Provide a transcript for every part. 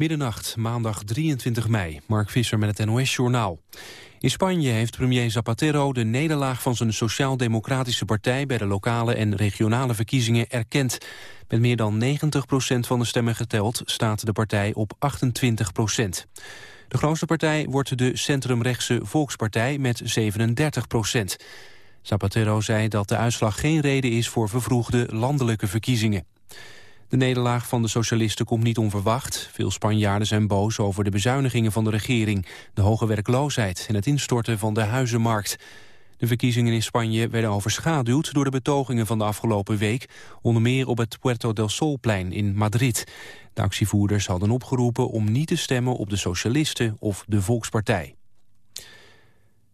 Middernacht, maandag 23 mei. Mark Visser met het NOS-journaal. In Spanje heeft premier Zapatero de nederlaag van zijn sociaal-democratische partij... bij de lokale en regionale verkiezingen erkend. Met meer dan 90% van de stemmen geteld staat de partij op 28% De grootste partij wordt de centrumrechtse Volkspartij met 37% Zapatero zei dat de uitslag geen reden is voor vervroegde landelijke verkiezingen. De nederlaag van de socialisten komt niet onverwacht. Veel Spanjaarden zijn boos over de bezuinigingen van de regering... de hoge werkloosheid en het instorten van de huizenmarkt. De verkiezingen in Spanje werden overschaduwd door de betogingen van de afgelopen week... onder meer op het Puerto del Solplein in Madrid. De actievoerders hadden opgeroepen om niet te stemmen op de socialisten of de Volkspartij.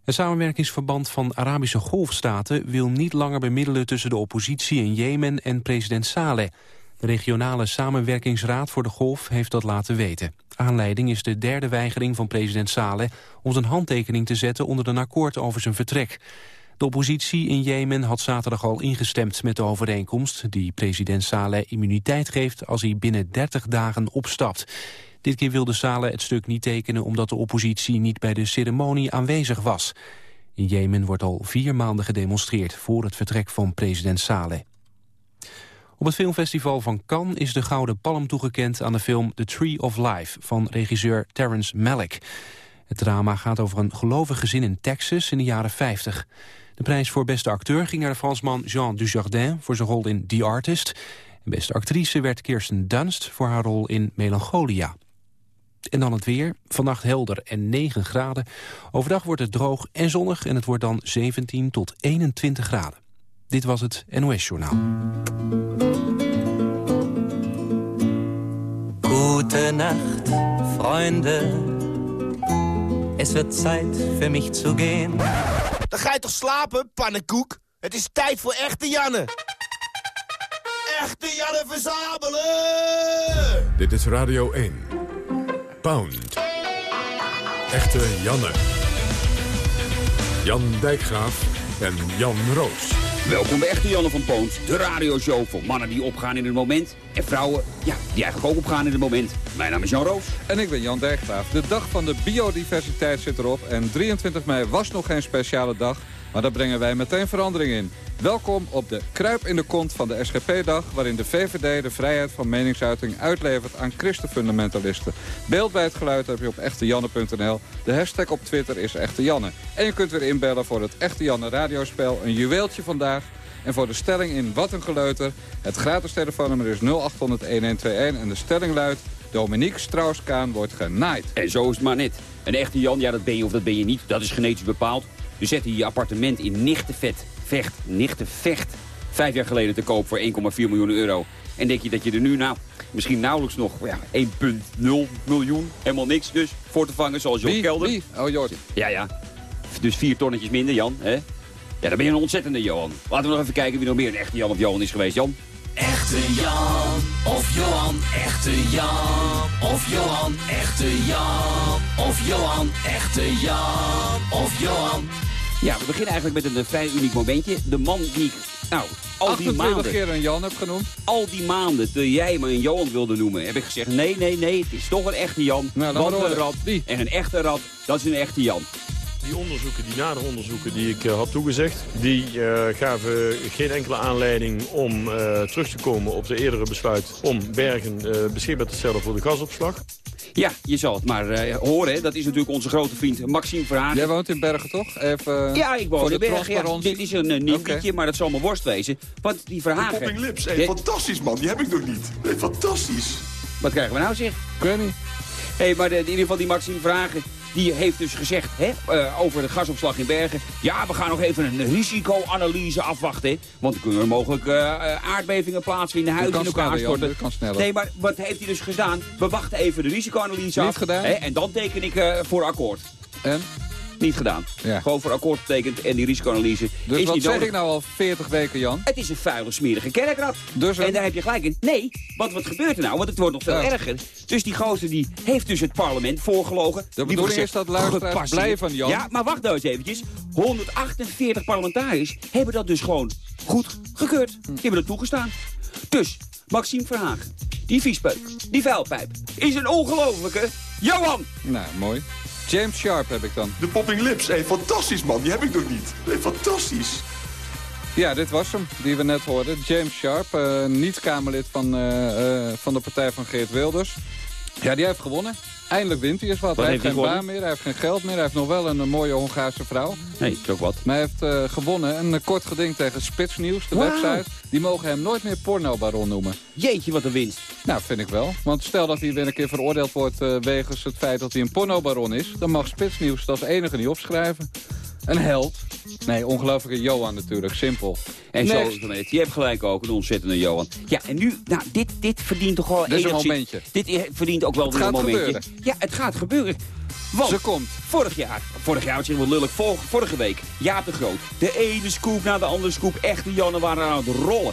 Het samenwerkingsverband van Arabische golfstaten wil niet langer bemiddelen tussen de oppositie in Jemen en president Saleh. De regionale samenwerkingsraad voor de golf heeft dat laten weten. Aanleiding is de derde weigering van president Saleh om zijn handtekening te zetten onder een akkoord over zijn vertrek. De oppositie in Jemen had zaterdag al ingestemd met de overeenkomst... die president Saleh immuniteit geeft als hij binnen 30 dagen opstapt. Dit keer wilde Saleh het stuk niet tekenen omdat de oppositie niet bij de ceremonie aanwezig was. In Jemen wordt al vier maanden gedemonstreerd voor het vertrek van president Saleh. Op het filmfestival van Cannes is de Gouden Palm toegekend aan de film The Tree of Life van regisseur Terrence Malick. Het drama gaat over een gelovig gezin in Texas in de jaren 50. De prijs voor beste acteur ging naar de Fransman Jean Dujardin voor zijn rol in The Artist. En beste actrice werd Kirsten Dunst voor haar rol in Melancholia. En dan het weer. Vannacht helder en 9 graden. Overdag wordt het droog en zonnig en het wordt dan 17 tot 21 graden. Dit was het NOS Journaal. Gute Nacht, Freunde. Es wird Zeit für mich zu gehen. Dan ga je toch slapen, pannenkoek? Het is tijd voor echte Janne. Echte Janne verzamelen! Dit is Radio 1. Pound. Echte Janne. Jan Dijkgraaf en Jan Roos. Welkom bij Echte Janne van Poont, de radioshow voor mannen die opgaan in het moment. En vrouwen, ja, die eigenlijk ook opgaan in het moment. Mijn naam is Jan Roos. En ik ben Jan Dijkgraaf. De dag van de biodiversiteit zit erop. En 23 mei was nog geen speciale dag. Maar daar brengen wij meteen verandering in. Welkom op de Kruip in de Kont van de SGP-dag... waarin de VVD de vrijheid van meningsuiting uitlevert aan christenfundamentalisten. Beeld bij het geluid heb je op echtejanne.nl. De hashtag op Twitter is Echte Janne. En je kunt weer inbellen voor het Echte Janne radiospel. Een juweeltje vandaag. En voor de stelling in Wat een Geleuter... het gratis telefoonnummer is 0800-1121 en de stelling luidt... Dominique Strauss-Kaan wordt genaaid. En zo is het maar net. Een echte Jan, ja dat ben je of dat ben je niet. Dat is genetisch bepaald. Dus zet je appartement in Nichtenvet, Vecht, Nichtenvecht. Vijf jaar geleden te koop voor 1,4 miljoen euro. En denk je dat je er nu nou misschien nauwelijks nog ja, 1,0 miljoen, helemaal niks dus, voor te vangen zoals Job Kelder. Wie? Oh, Jordi. Ja, ja. Dus vier tonnetjes minder, Jan. Hè? Ja, dan ben je een ontzettende Johan. Laten we nog even kijken wie nog meer een echte Jan of Johan is geweest, Jan. Echte Jan of Johan, echte Jan of Johan, echte Jan of Johan, echte Jan of Johan. Ja, we beginnen eigenlijk met een eh, vrij uniek momentje. De man die ik, nou, al die 28 maanden, keer een Jan heb genoemd. al die maanden, toen jij me een Johan wilde noemen, heb ik gezegd, nee, nee, nee, het is toch een echte Jan. Nou, want maar een rat en een echte rat, dat is een echte Jan. Die onderzoeken, die nadere onderzoeken die ik eh, had toegezegd... die eh, gaven geen enkele aanleiding om eh, terug te komen op de eerdere besluit... om Bergen eh, beschikbaar te stellen voor de gasopslag. Ja, je zal het maar eh, horen, hè. dat is natuurlijk onze grote vriend Maxime Verhagen. Jij woont in Bergen, toch? Even Ja, ik woon in Bergen. Ja. Dit is een nieuw Oké. liedje, maar dat zal mijn worst wezen. Want die Verhagen... Popping Lips, hey, fantastisch man, die heb ik nog niet. Nee, fantastisch. Wat krijgen we nou zeg? Ik weet niet. Hé, maar de, in ieder geval die Maxime Vragen, die heeft dus gezegd hè, eh, over de gasopslag in Bergen. Ja, we gaan nog even een risicoanalyse afwachten. Want er kunnen mogelijk eh, aardbevingen plaatsvinden, huizen in elkaar sneller. Dit kan sneller. Nee, maar wat heeft hij dus gedaan? We wachten even de risicoanalyse Niet af. gedaan? hè, en dan teken ik voor akkoord. En? Niet gedaan. Ja. Gewoon voor akkoord getekend en die risicoanalyse Dus is wat niet zeg nodig. ik nou al 40 weken, Jan? Het is een vuile, smerige kerkrat. Dus en daar heb je gelijk in. Nee, want wat gebeurt er nou? Want het wordt nog veel Ja. erger. Dus die gozer die heeft dus het parlement voorgelogen. De Die bedoeling gezegd, is dat luisteraars gepasseerd. blijven, Jan. Ja, maar wacht nou eens eventjes. 148 parlementariërs hebben dat dus gewoon goed gekeurd. Die hebben dat toegestaan. Dus, Maxime Verhagen, die viespeuk, die vuilpijp, is een ongelofelijke Johan. Nou, mooi. James Sharp heb ik dan. De popping lips, hé, fantastisch man, die heb ik nog niet. Nee, fantastisch. Ja, dit was hem, die we net hoorden. James Sharp, eh, niet Kamerlid van, eh, eh, van de partij van Geert Wilders. Ja, die heeft gewonnen. Eindelijk wint hij eens wat. Wat hij heeft geen baan meer, hij heeft geen geld meer. Hij heeft nog wel een, eh, mooie Hongaarse vrouw. Nee, is ook wat. Maar hij heeft eh, gewonnen. Een eh, kort geding tegen Spitsnieuws, de website. Die mogen hem nooit meer pornobaron noemen. Jeetje, wat een winst. Nou, vind ik wel. Want stel dat hij weer een keer veroordeeld wordt wegens het feit dat hij een pornobaron is... dan mag Spitsnieuws dat enige niet opschrijven. Een held. Nee, ongelooflijke Johan natuurlijk. Simpel. En zo is het. Je hebt gelijk ook, een ontzettende Johan. Ja, en nu, nou, dit, dit verdient toch wel een momentje. Dit verdient ook wel weer een gaat momentje. gebeuren. Ja, het gaat gebeuren. Want Ze komt. vorig jaar, vorig jaar, het is wel lullig, vor- vorige week, Jaap de Groot. De ene scoop na de andere scoop. Echte Jannen waren aan het rollen.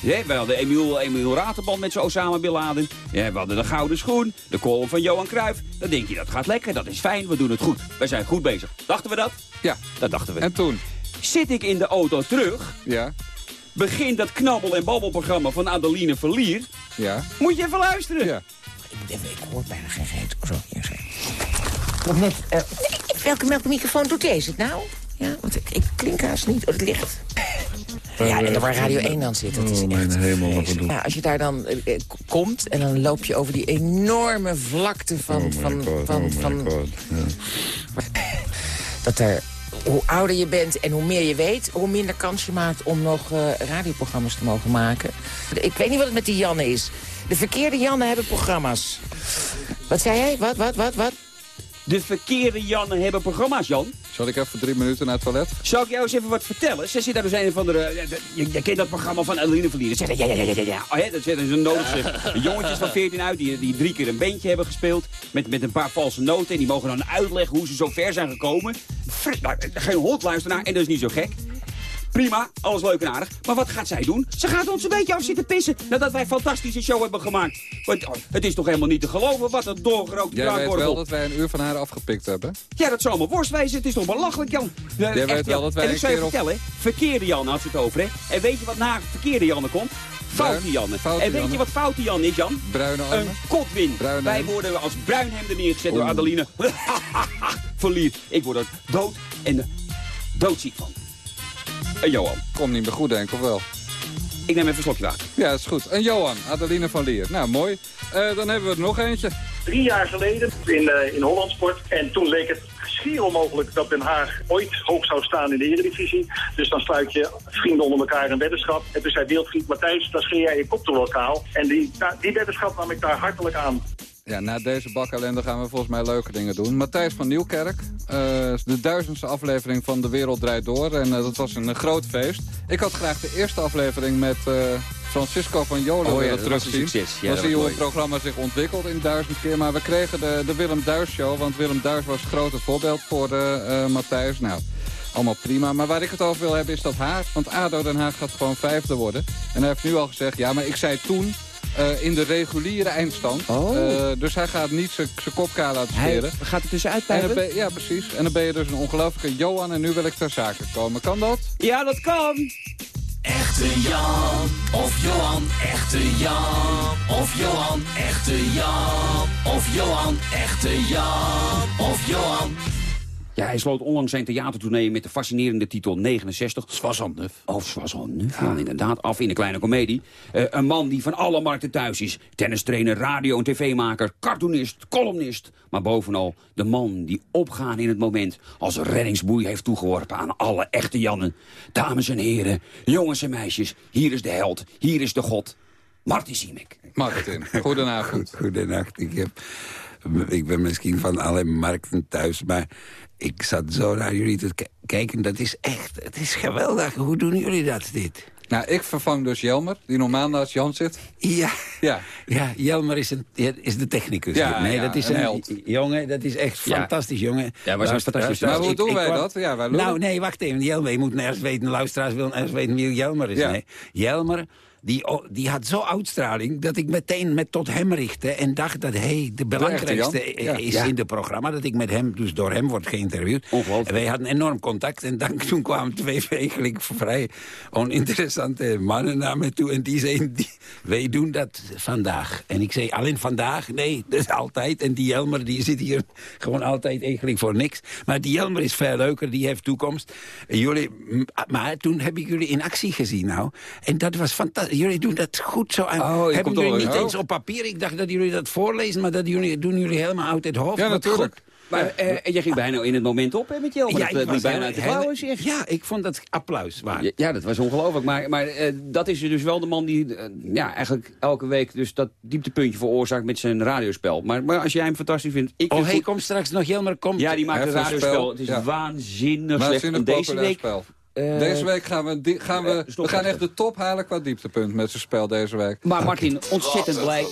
Ja, we hadden Emiel, Emiel Raterband met zijn Osama Bin Laden. Ja, we hadden de Gouden Schoen, de column van Johan Cruijff. Dan denk je, dat gaat lekker, dat is fijn, we doen het goed. We zijn goed bezig. Dachten we dat? Ja. Dat dachten we. En toen? Zit ik in de auto terug, Ja. begint dat knabbel- en babbelprogramma van Adeline Verlier. Ja. Moet je even luisteren. Ja. Ik hoor bijna geen. Oh, zo, hier zijn. Nog net, eh, welke, welke microfoon doet deze het nou? Ja, want ik, ik klink haast niet. Oh, het ligt. Ja, en waar Radio 1 dan zit, dat is echt vreselijk. Ja, als je daar dan eh, eh, komt en dan loop je over die enorme vlakte van... van, van, van, Dat er, hoe ouder je bent en hoe meer je weet... hoe minder kans je maakt om nog eh, radioprogramma's te mogen maken. Ik weet niet wat het met die Janne is. De verkeerde Janne hebben programma's. Wat zei jij? Wat, wat, wat, wat? De verkeerde Jannen hebben programma's, Jan. Zal ik even drie minuten naar het toilet? Zal ik jou eens even wat vertellen? Ze zit daar dus een van de... Je, je kent dat programma van Adeline Verlier. Ze zegt, ja, ja, ja, ja, ja. Oh, ja dat zetten ze zeg. De jongetjes van 14 uit die, die drie keer een bandje hebben gespeeld. Met, met een paar valse noten. En die mogen dan uitleggen hoe ze zo ver zijn gekomen. Nou, geen hond luisteren en dat is niet zo gek. Prima, alles leuk en aardig. Maar wat gaat zij doen? Ze gaat ons een beetje af zitten pissen nadat wij een fantastische show hebben gemaakt. Want, oh, het is toch helemaal niet te geloven wat een doorgerookte Jij weet wel dat wij een uur van haar afgepikt hebben. Ja, dat zou maar worst wezen. Het is toch belachelijk, Jan? Ja, Jij weet wel Jan. dat wij En ik een zou je op- vertellen, verkeerde Jan had ze het over, hè? En weet je wat na verkeerde Janne komt? Foute Bruin, Janne. foute en weet Janne. je wat foute Jan is, Jan? Bruine Een armen. kotwin. Bruine Wij worden als bruinhemden neergezet door. Adeline. Verlier. Ik word er dood en doodziek van. En Johan. Komt niet meer goed, denk ik, of wel? Ik neem even een slokje water. Ja, dat is goed. En Johan, Adeline van Lier. Nou, mooi. Eh, dan hebben we er nog eentje. drie jaar geleden in, eh in Hollandsport. En toen leek het schier onmogelijk dat Den Haag ooit hoog zou staan in de Eredivisie. Dus dan sluit je vrienden onder elkaar een weddenschap. En toen zei Wildvriend Matthijs, dan scheer jij je kop door elkaar. En die, nou, die weddenschap nam ik daar hartelijk aan. Ja, na deze bakkalender gaan we volgens mij leuke dingen doen. Matthijs van Nieuwkerk, eh, de duizendste aflevering van De Wereld Draait Door. En eh, dat was een eh, groot feest. Ik had graag de eerste aflevering met Francisco van Jolen Oh ja, dat was terugzien. succes. Ja, dan zie je hoe het programma zich ontwikkelt in duizend keer. Maar we kregen de, de Willem Duis show, want Willem Duis was het grote voorbeeld voor Matthijs. Nou, allemaal prima. Maar waar ik het over wil hebben is dat Haag. Want ADO Den Haag gaat gewoon vijfde worden. En hij heeft nu al gezegd, ja, maar ik zei toen... eh, in de reguliere eindstand. Oh. Eh, dus hij gaat niet zijn zijn kop kaal laten scheren. gaat er tussenuit En dan ben, ja, precies. En dan ben je dus een ongelofelijke Johan en nu wil ik ter zake komen. Kan dat? Ja, dat kan. Echte Jan of Johan, echte Jan of Johan, echte Jan of Johan, echte Jan of Johan. Ja, hij sloot onlangs zijn theatertournee met de fascinerende titel 69. Soissante-neuf. Oh, Soissante-neuf. Ja, inderdaad. Af in een kleine komedie. Eh, een man die van alle markten thuis is. Tennistrainer, radio- en tv-maker, cartoonist, columnist. Maar bovenal de man die opgaan in het moment... als reddingsboei heeft toegeworpen aan alle echte Jannen. Dames en heren, jongens en meisjes. Hier is de held, hier is de god. Marty Siemek. Martin, goedenavond. Goedenacht. Ik, heb, ik ben misschien van alle markten thuis, maar ik zat zo naar jullie te kijken. Dat is echt, het is geweldig. Hoe doen jullie dat, dit? Nou, ik vervang dus Jelmer, die normaal naast Jan zit. Ja, Ja, ja Jelmer is, een, is de technicus. Ja, nee, ja, dat is een een, held. jongen. Dat is echt Ja. fantastisch, jongen. Ja, Luister- fantastisch. maar hoe doen ik wij dat? Ja, wij. Nou, nee, wacht even. Jelmer, je moet nergens weten. Luisteraars willen nergens weten wie Jelmer is. Ja. Nee. Jelmer die, die had zo uitstraling dat ik meteen met tot hem richtte... en dacht dat hij de belangrijkste echte Ja. is Ja. in het programma. Dat ik met hem, dus door hem word geïnterviewd. Ongelooflijk. En wij hadden enorm contact. En dan, toen kwamen twee eigenlijk vrij oninteressante mannen naar me toe. En die zeiden, die, wij doen dat vandaag. En ik zei, alleen vandaag? Nee, dat is altijd. En die Jelmer die zit hier gewoon altijd eigenlijk voor niks. Maar die Jelmer is veel leuker, die heeft toekomst. En jullie, maar toen heb ik jullie in actie gezien nou. En dat was fantastisch. Jullie doen dat goed zo. aan. Oh, je Hebben komt jullie niet eens op papier? Ik dacht dat jullie dat voorlezen, maar dat jullie, doen jullie helemaal uit het hoofd. Ja, natuurlijk. goed. Maar eh, en je ging bijna in het moment op hè, met Jelmer. Ja, dat ik eh, was liep bijna heel- uit de heel- klauwen, zeg. Ja, ik vond dat applaus waard. Ja, ja, dat was ongelooflijk. Maar, maar eh, dat is dus wel de man die eh, ja, eigenlijk elke week dus dat dieptepuntje veroorzaakt met zijn radiospel. Maar, maar als jij hem fantastisch vindt... Ik Oh, hij komt straks nog, Jelmer komt. Ja, die maakt een radiospel. spel, Het is ja. waanzinnig slecht. Waanzinnig deze week... spel. Eh, Deze week gaan we, gaan we, eh, we gaan echt de top halen qua dieptepunt met zijn spel deze week. Maar Martin, ontzettend blij.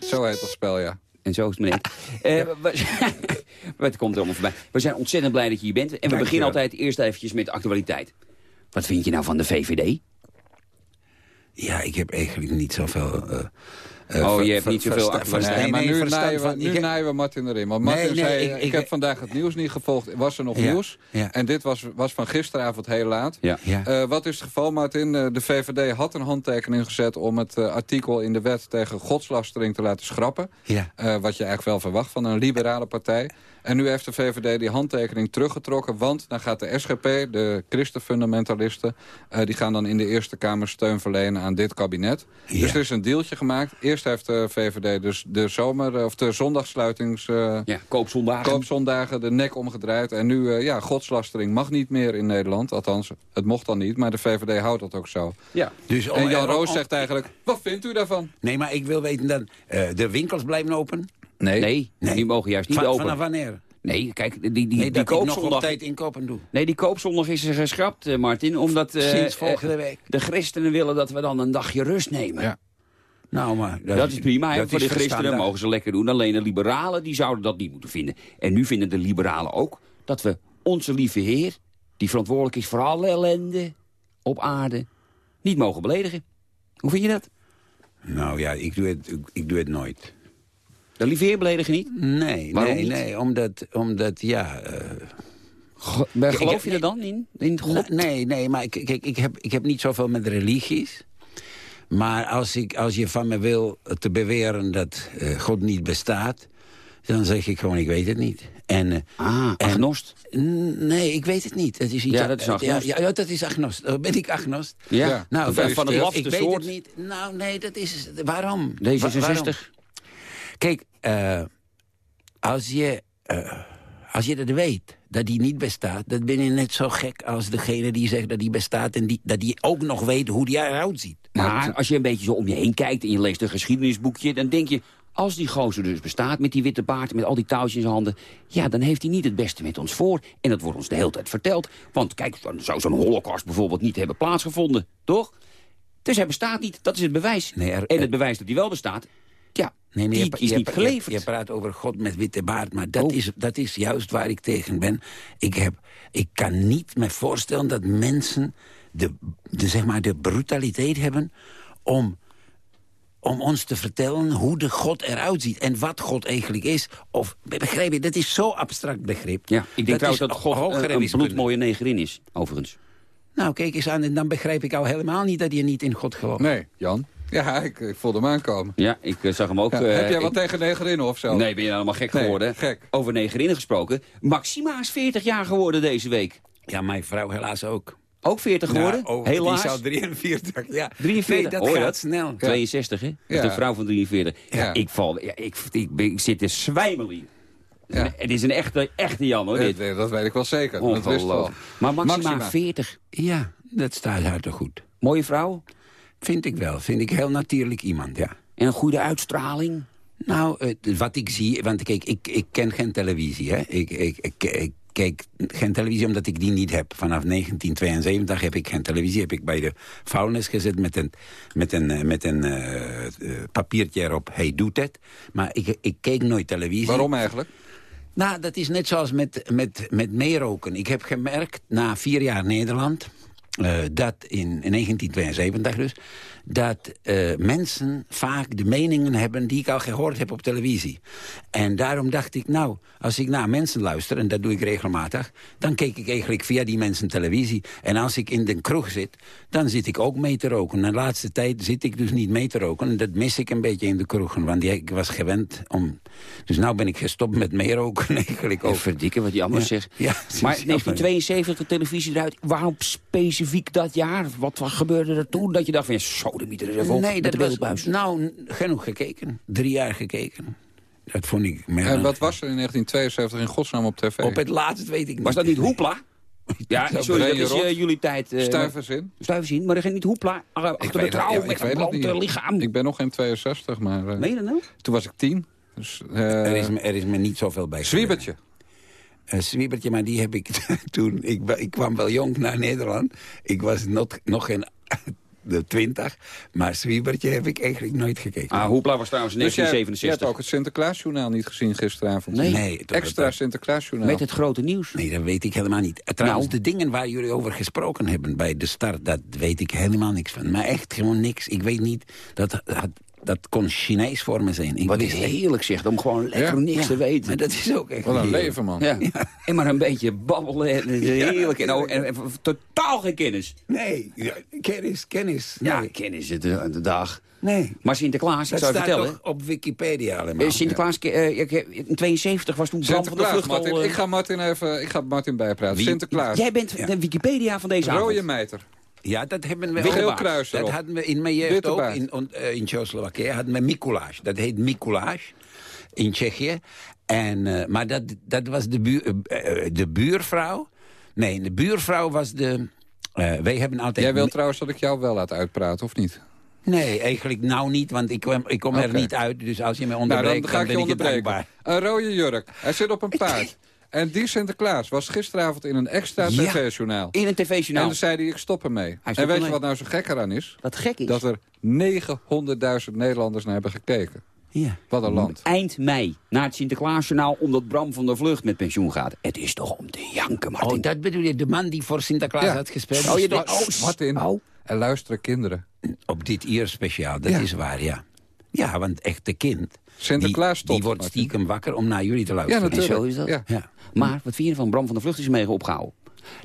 Zo heet dat spel, ja. En zo is het meneer. Eh, we- Het komt er allemaal voorbij. We zijn ontzettend blij dat je hier bent. En we Dank beginnen altijd eerst eventjes met de actualiteit. Wat vind je nou van de VVD? Ja, ik heb eigenlijk niet zoveel... eh, eh, Oh, je hebt niet zoveel versta- actualiteit. versta- Nee, maar nu, verstand naaien we, nu naaien Martin erin. Want Martin Nee, nee, zei, ik- ik, ik- heb vandaag het nieuws niet gevolgd. Was er nog Ja, nieuws? ja. En dit was, was van gisteravond heel laat. Ja. Eh, wat is het geval, Martin? Eh, de VVD had een handtekening gezet om het artikel in de wet tegen godslastering te laten schrappen. Wat je eigenlijk wel verwacht van een liberale partij. En nu heeft de VVD die handtekening teruggetrokken. Want dan gaat de SGP, de christenfundamentalisten... die gaan dan in de Eerste Kamer steun verlenen aan dit kabinet. Dus er is een deeltje gemaakt. Eerst heeft de VVD dus de zomer, eh, of de zondagsluitings... eh, Ja, koopzondagen. koopzondagen de nek omgedraaid. En nu, eh, ja, godslastering mag niet meer in Nederland. Althans, het mocht dan niet, maar de VVD houdt dat ook zo. Ja. Dus En Jan Roos zegt eigenlijk, wat vindt u daarvan? Nee, maar ik wil weten dan... eh, de winkels blijven open? Nee. Nee, Nee. die mogen juist niet Van- open. Vanaf wanneer? Nee, kijk, die, die, Nee, die ik nog op koopzondag... tijd inkopen doe. Nee, die koopzondag is er geschrapt, eh, Martin. Omdat eh, Sinds volgende eh, week. de christenen willen dat we dan een dagje rust nemen. Ja. Nou, maar... Dat is prima, hè. dat voor de christenen mogen ze lekker doen. Alleen de liberalen die zouden dat niet moeten vinden. En nu vinden de liberalen ook dat we onze lieve heer... die verantwoordelijk is voor alle ellende op aarde... niet mogen beledigen. Hoe vind je dat? Nou ja, ik doe het, ik, ik doe het nooit. De lieve heer beledigen niet? Nee, Waarom nee, niet? nee, omdat, omdat ja... eh, Go- geloof je er dan in? In God? Nee, nee, maar ik, kijk, ik, heb, ik heb niet zoveel met religies. Maar als, ik, als je van me wil te beweren dat eh, God niet bestaat... dan zeg ik gewoon, ik weet het niet. En, eh, Ah, agnost. Nee, ik weet het niet. Dat is iets Ja, dat is agnost. Ja, ja, dat is agnost. Oh, Ben ik agnost? Ja, Ja. Nou, van, van het ik- lafste ik weet soort. het niet. Nou, nee, dat is... Waarom? Wa- D66. waarom? Kijk, eh, als, je, eh, als je dat weet, dat die niet bestaat... dan ben je net zo gek als degene die zegt dat die bestaat... en die, dat die ook nog weet hoe die eruit ziet. Maar als je een beetje zo om je heen kijkt en je leest een geschiedenisboekje... dan denk je, als die gozer dus bestaat met die witte baard... met al die touwtjes in zijn handen... ja, dan heeft hij niet het beste met ons voor. En dat wordt ons de hele tijd verteld. Want kijk, dan zou zo'n holocaust bijvoorbeeld niet hebben plaatsgevonden. Toch? Dus hij bestaat niet, dat is het bewijs. Nee, er- en het bewijs dat hij wel bestaat, Nee, die je, is je- niet je- geleverd. Je, praat over God met witte baard, maar dat, Oh. is, dat is juist waar ik tegen ben. Ik, heb, ik kan niet me voorstellen dat mensen de, de, zeg maar, de brutaliteit hebben... om, om ons te vertellen hoe de God eruit ziet en wat God eigenlijk is. Of, begrijp je, dat is zo abstract begrip. ja, ik denk trouwens is dat God hogere een, een bloedmooie negerin is, overigens. Nou, kijk eens aan, en dan begrijp ik al helemaal niet dat je niet in God gelooft. Nee, Jan? Ja, ik, ik voelde hem aankomen. Ja, ik eh, zag hem ook... Ja, eh, heb jij wat ik- tegen negerinnen of zo? Nee, ben je nou helemaal gek Nee, geworden? gek. Over negerinnen gesproken. Maxima is 40 jaar geworden deze week. Ja, mijn vrouw helaas ook. Ook 40 geworden? Ja, oh, Helaas. Die zou 43, ja. 43, Nee, dat hoor gaat dat? snel. 62, hè? Dat is een vrouw van 43. Ja, Ja. ik, val, ja, ik, ik, zit te zwijmelen hier. Ja. Het is een echte, echte Jan, hoor, dit. dat, dat weet ik wel zeker. Dat wist ik wel. Ongelooflijk. Maar Maxima, Maxima. 40. Ja, dat staat haar toch goed. Mooie vrouw. Vind ik wel. Vind ik heel natuurlijk iemand, ja. En een goede uitstraling. Nou, wat ik zie... Want kijk, ik, ik ken geen televisie, hè. Ik, ik, ik, ik kijk geen televisie omdat ik die niet heb. Vanaf 1972 heb ik geen televisie. Heb ik bij de vuilnis gezet met een, met een, eh, met een eh, eh, papiertje erop. Hij doet het. Maar ik, ik keek nooit televisie. Waarom eigenlijk? Nou, dat is net zoals met, met, met meeroken. Ik heb gemerkt, na vier jaar Nederland... eh, dat in, in 1972 dus... dat eh, mensen vaak de meningen hebben die ik al gehoord heb op televisie. En daarom dacht ik, nou, als ik naar mensen luister... en dat doe ik regelmatig... dan kijk ik eigenlijk via die mensen televisie. En als ik in de kroeg zit, dan zit ik ook mee te roken. En de laatste tijd zit ik dus niet mee te roken. En dat mis ik een beetje in de kroegen. Want ik was gewend om... Dus nou ben ik gestopt met meeroken eigenlijk ook. Verdikken wat die anders Ja. zegt. Ja, maar 1972, de televisie eruit. Waarom specifiek dat jaar? Wat, wat gebeurde er toen? Dat je dacht van, ja, zo, de mieter er. Nee, met dat de was beeldbuis. nou genoeg gekeken. Drie jaar gekeken. Dat vond ik... En wat was er in 1972 in godsnaam op tv? Op het laatst weet ik niet. Was dat niet Hoepla? Ja, sorry, dat is eh, jullie tijd. eh, Stuiverzin? Stuiverzin, maar er ging niet Hoepla. ah, Achter de weet trouw het- ja, met ik een weet lichaam. Ik ben nog geen 62, maar... eh, Meen je dat nou? Toen was ik tien. Dus, eh, Er is, me, er is me niet zoveel bij. Zwiebertje. Een zwiebertje, maar die heb ik toen... Ik, ik kwam wel jong naar Nederland. Ik was nog, nog geen de twintig. Maar zwiebertje heb ik eigenlijk nooit gekeken. Ah, Hoepla was trouwens in Dus jij, jij 1967. hebt ook het Sinterklaasjournaal niet gezien gisteravond? Nee. Nee, toch, Extra dat- Sinterklaasjournaal. Met het grote nieuws. Nee, dat weet ik helemaal niet. Trouwens, Nou. de dingen waar jullie over gesproken hebben bij de start... dat weet ik helemaal niks van. Maar echt gewoon niks. Ik weet niet, dat, dat, dat kon Chinees voor me zijn. Ik Wat is heerlijk zeg, om gewoon lekker Ja. niks Ja, te weten. Maar dat is ook echt Wat een heerlijk. leven, man. Ja. En maar een beetje babbelen. En, en heerlijk. En, oh, en, en totaal geen kennis. Nee, ja, kennis, kennis. Ja, kennis het de, de dag. nee. Maar Sinterklaas, ik zou je vertellen. toch op Wikipedia allemaal. eh, Sinterklaas, eh, heb- in 72 was toen Bram van de Vlucht al... Eh, Ik ga Martin even ik ga Martin bijpraten. Wie? Sinterklaas. Jij bent de Wikipedia van deze Rode avond. mijter. Ja, dat hebben we Witte ook. kruis Dat hadden we in mijn jeugd ook. In, eh, in Tsjechoslowakije hadden we Mikulash. Dat heet Mikulash in Tsjechië. En, eh, maar dat, dat was de, buur, eh, de buurvrouw. Nee, de buurvrouw was de... wij hebben altijd... Jij wilt trouwens dat ik jou wel laat uitpraten, of niet? Nee, eigenlijk nou niet, want ik kom, ik kom er niet uit. Dus als je me Nou, onderbreekt, dan ga ik ben ik je onderbreken. dankbaar. Een rode jurk. Hij zit op een paard. En die Sinterklaas was gisteravond in een extra Ja. tv-journaal. In een En tv-journaal. toen zei hij, ik stop ermee. Hij En weet je wat nou zo gek eraan is? Wat gek is. Dat er 900.000 Nederlanders naar hebben gekeken. Ja. Wat een land. Eind mei, naar het Sinterklaasjournaal... omdat Bram van der Vlucht met pensioen gaat. Het is toch om te janken, Martin. Oh, dat bedoel je, de man die voor Sinterklaas Ja. had gespeeld? Oh, je denkt- stond oh, Martin, Oh. er luisteren kinderen. Op dit uur speciaal, dat Ja. is waar, ja. Ja, want echt de kind... Sinterklaas die, die wordt Martin. stiekem wakker om naar jullie te Ja, luisteren. natuurlijk. zo is dat. Ja. Ja. Maar wat vind je van Bram van der Vlucht is mega opgehouden?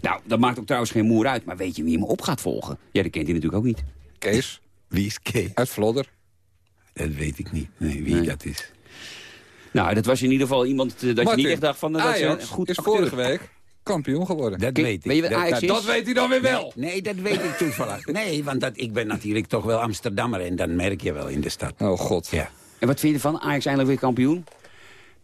Nou, dat maakt ook trouwens geen moer uit. Maar weet je wie hem op gaat volgen? Ja, dat kent hij natuurlijk ook niet. Kees, Wie is Kees? uit Vlodder. Dat weet ik niet, nee, wie Nee. dat is. Nou, dat was in ieder geval iemand eh, dat je niet echt dacht van... eh, dat is Ajax een goed is vorige week kampioen geworden. Dat Kijk, weet ik. weet dat, is? Dat weet hij dan weer wel. Nee, nee, dat weet ik toevallig. Nee, want dat, ik ben natuurlijk toch wel Amsterdammer en dan merk je wel in de stad. Oh god. Ja. En wat vind je ervan? Ajax eindelijk weer kampioen?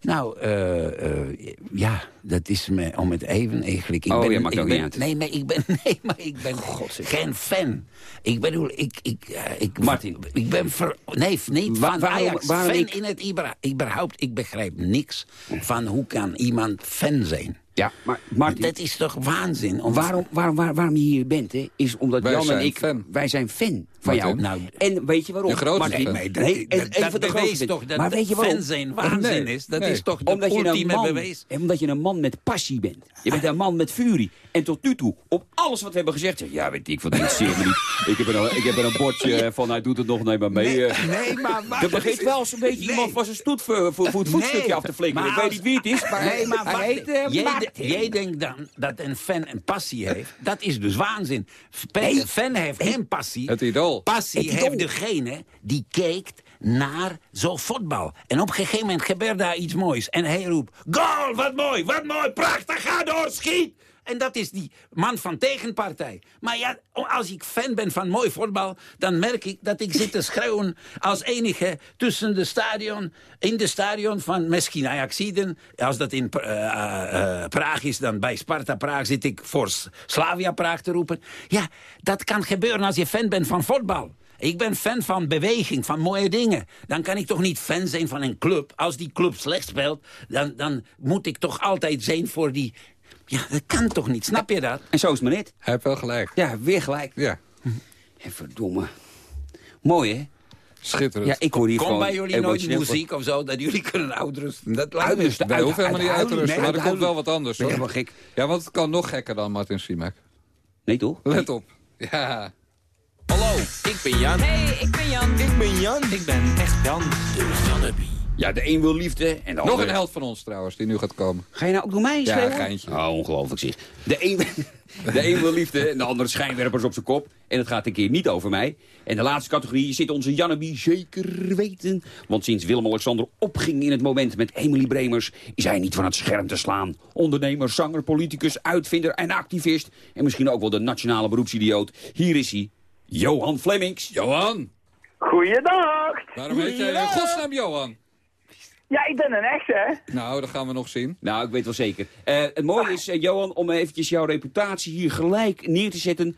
Nou, eh, eh, ja, dat is me om het even eigenlijk. Ik Oh, ben, ja, maakt ik ben, niet. Nee, maar ik ben, nee, maar ik ben geen fan. Ik bedoel, ik... ik, eh, ik Martin. Ik ben ver, nee, niet Wa- van Ajax. waarom fan ik- in het ibera- überhaupt. Ik begrijp niks van hoe kan iemand fan zijn. Ja, maar Martin... Dat is toch waanzin? Om, Waarom, waarom, waar- waarom je hier bent, hè, is omdat Wij Jan en ik... fan. Wij zijn fan van Martin. jou. Nou, en weet je waarom? De grootste Martin, fan. Nee, dat, dat, dat toch dat Maar weet je fan waarom? zijn waanzin Nee, is. Dat is toch de Omdat je, een ultieme man, en omdat je een man met passie bent. Je bent een man met furie. En tot nu toe, op alles wat we hebben gezegd... zeg ja, weet ik wat, interesseert me niet. Ik heb er, een- ik heb er een bordje van, hij doet het nog, neem maar mee. Nee, eh. maar... maar Er begint wel zo'n beetje iemand van zijn stoet voor, voor, het voetstukje af te flikkeren. maar Ik weet niet wie het is, maar, nee, maar hij wacht, heet eh, jij, denkt dan dat een fan een passie heeft. Dat is dus waanzin. Fan, fan heeft geen passie. Het idool. Passie Het idool. heeft degene die kijkt naar zo'n voetbal. En op een gegeven moment gebeurt daar iets moois. En hij roept, goal, wat mooi, wat mooi, prachtig, ga door, schiet. En dat is die man van tegenpartij. Maar ja, als ik fan ben van mooi voetbal... dan merk ik dat ik zit te schreeuwen als enige tussen de stadion... in de stadion van misschien Ajaxiden. Als dat in eh, eh, eh, Praag is, dan bij Sparta Praag zit ik voor Slavia Praag te roepen. Ja, dat kan gebeuren als je fan bent van voetbal. Ik ben fan van beweging, van mooie dingen. Dan kan ik toch niet fan zijn van een club. Als die club slecht speelt, dan, dan moet ik toch altijd zijn voor die... Ja, dat kan toch niet, snap je dat? En zo is het maar net. Hij heeft wel gelijk. Ja, weer gelijk. Ja, En verdomme. Mooi, hè? schitterend. Ja, ik hoor hier Kom gewoon bij jullie nooit muziek of zo, dat jullie kunnen uitrusten. Dat. Uitrusten. Wij hoeven helemaal niet uit te Uithuilen. rusten, Nee, maar er komt wel wat anders. Hoor. helemaal gek? Ja, want het kan nog gekker dan Martin Simek. Nee, toch? Let op. Ja. Hallo, ik ben Jan. Hey, ik ben Jan. Ik ben Jan. Ik ben echt Jan. Ja, de een wil liefde en de Nog ander... een held van ons trouwens, die nu gaat komen. Ga je nou ook door mij Ja, schreeuwen? geintje. Oh, ongelooflijk zeg. De een, de een wil liefde en de andere schijnwerpers op zijn kop. En het gaat een keer niet over mij. En de laatste categorie zit onze Janneby zeker weten. Want sinds Willem-Alexander opging in het moment met Emily Bremers... is hij niet van het scherm te slaan. Ondernemer, zanger, politicus, uitvinder en activist. En misschien ook wel de nationale beroepsidioot. Hier is hij, Johan Flemings. Johan! Goeiedag! Waarom heet jij in godsnaam Johan? Ja, ik ben een echte, hè? Nou, dat gaan we nog zien. Nou, ik weet wel zeker. Eh, het mooie is, eh, Johan, om eventjes jouw reputatie hier gelijk neer te zetten.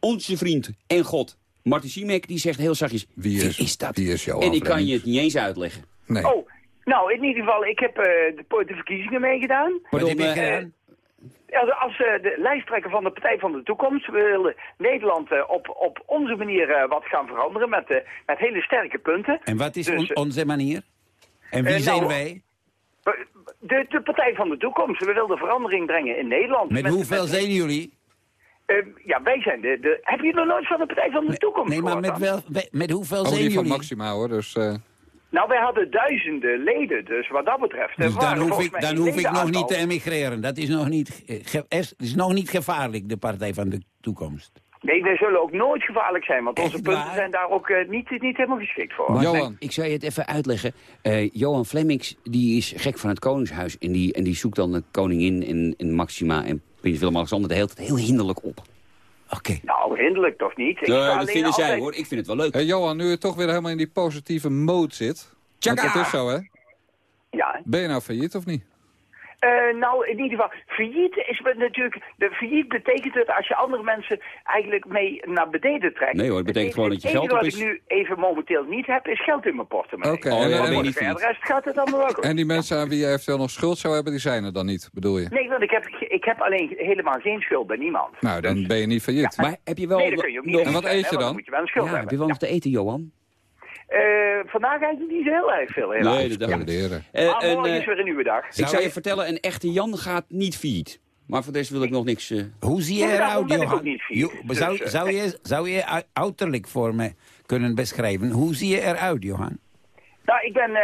Onze vriend en God, Martin Siemek, die zegt heel zachtjes... Wie is, dat? Wie is Johan en ik kan je het niet eens uitleggen. Nee. Oh, nou, in ieder geval, ik heb eh, de, de verkiezingen meegedaan. Pardon, heb je gedaan? Ja, als eh, de lijsttrekker van de Partij van de Toekomst we willen Nederland op, op onze manier eh, wat gaan veranderen met, met hele sterke punten. En wat is Dus, on- onze manier? En wie eh, zijn nou, wij? De, de Partij van de Toekomst. We willen verandering brengen in Nederland. Met hoeveel zijn jullie? eh, ja, wij zijn de, de... Heb je nog nooit van de Partij van de Toekomst Nee, maar met, wel, we- met hoeveel Oh, zijn die van jullie? Maxima hoor, dus... eh, Nou, wij hadden duizenden leden, dus wat dat betreft... Dus dan hoef ik, dan hoef ik nog niet te emigreren. Dat is nog niet, ge- is, is nog niet gevaarlijk, de Partij van de Toekomst. Nee, wij zullen ook nooit gevaarlijk zijn, want onze Echt punten waar? zijn daar ook eh, niet, niet helemaal geschikt voor. Maar Johan. ik- Ik zou je het even uitleggen. Eh, Johan Flemings die is gek van het Koningshuis. En die, en die zoekt dan de koningin en, en Maxima en prins Willem-Alexander de hele tijd heel hinderlijk op. Oké. Nou, hinderlijk toch niet? Ik dat vinden zij hoor. Ik vind het wel leuk. Hey, Johan, nu je toch weer helemaal in die positieve mode zit. Want Tjaka! dat is zo, hè? Ja, Ben je nou failliet of niet? Eh, nou, in ieder geval, failliet is met natuurlijk... De failliet betekent het als je andere mensen eigenlijk mee naar beneden trekt. Nee hoor, het betekent gewoon dat je Het geld enige op wat is. ik nu even momenteel niet heb, is geld in mijn portemonnee. Oké, Oh, en, de rest gaat het allemaal wel goed. en die mensen aan wie je eventueel nog schuld zou hebben, die zijn er dan niet, bedoel je? Nee, want ik heb, ik heb alleen helemaal geen schuld bij niemand. Nou, dan ben je niet failliet. Maar heb je wel... nee, dan kun je ook niet nog, En wat eet je want dan? moet je wel een schuld ja, heb hebben. je wel nog te eten, Johan? Eh, vandaag eigenlijk niet zo heel erg veel, helaas. Nee, dat dacht ik. Eh, maar een, morgen eh, is weer een nieuwe dag. ik zou je vertellen, een echte Jan gaat niet failliet. Maar voor deze wil ik nog niks... eh, Hoe zie je eruit, Johan? Jo- Dus, zou, zou, je, zou je uiterlijk voor me kunnen beschrijven? Hoe zie je eruit, Johan? Nou, ik ben eh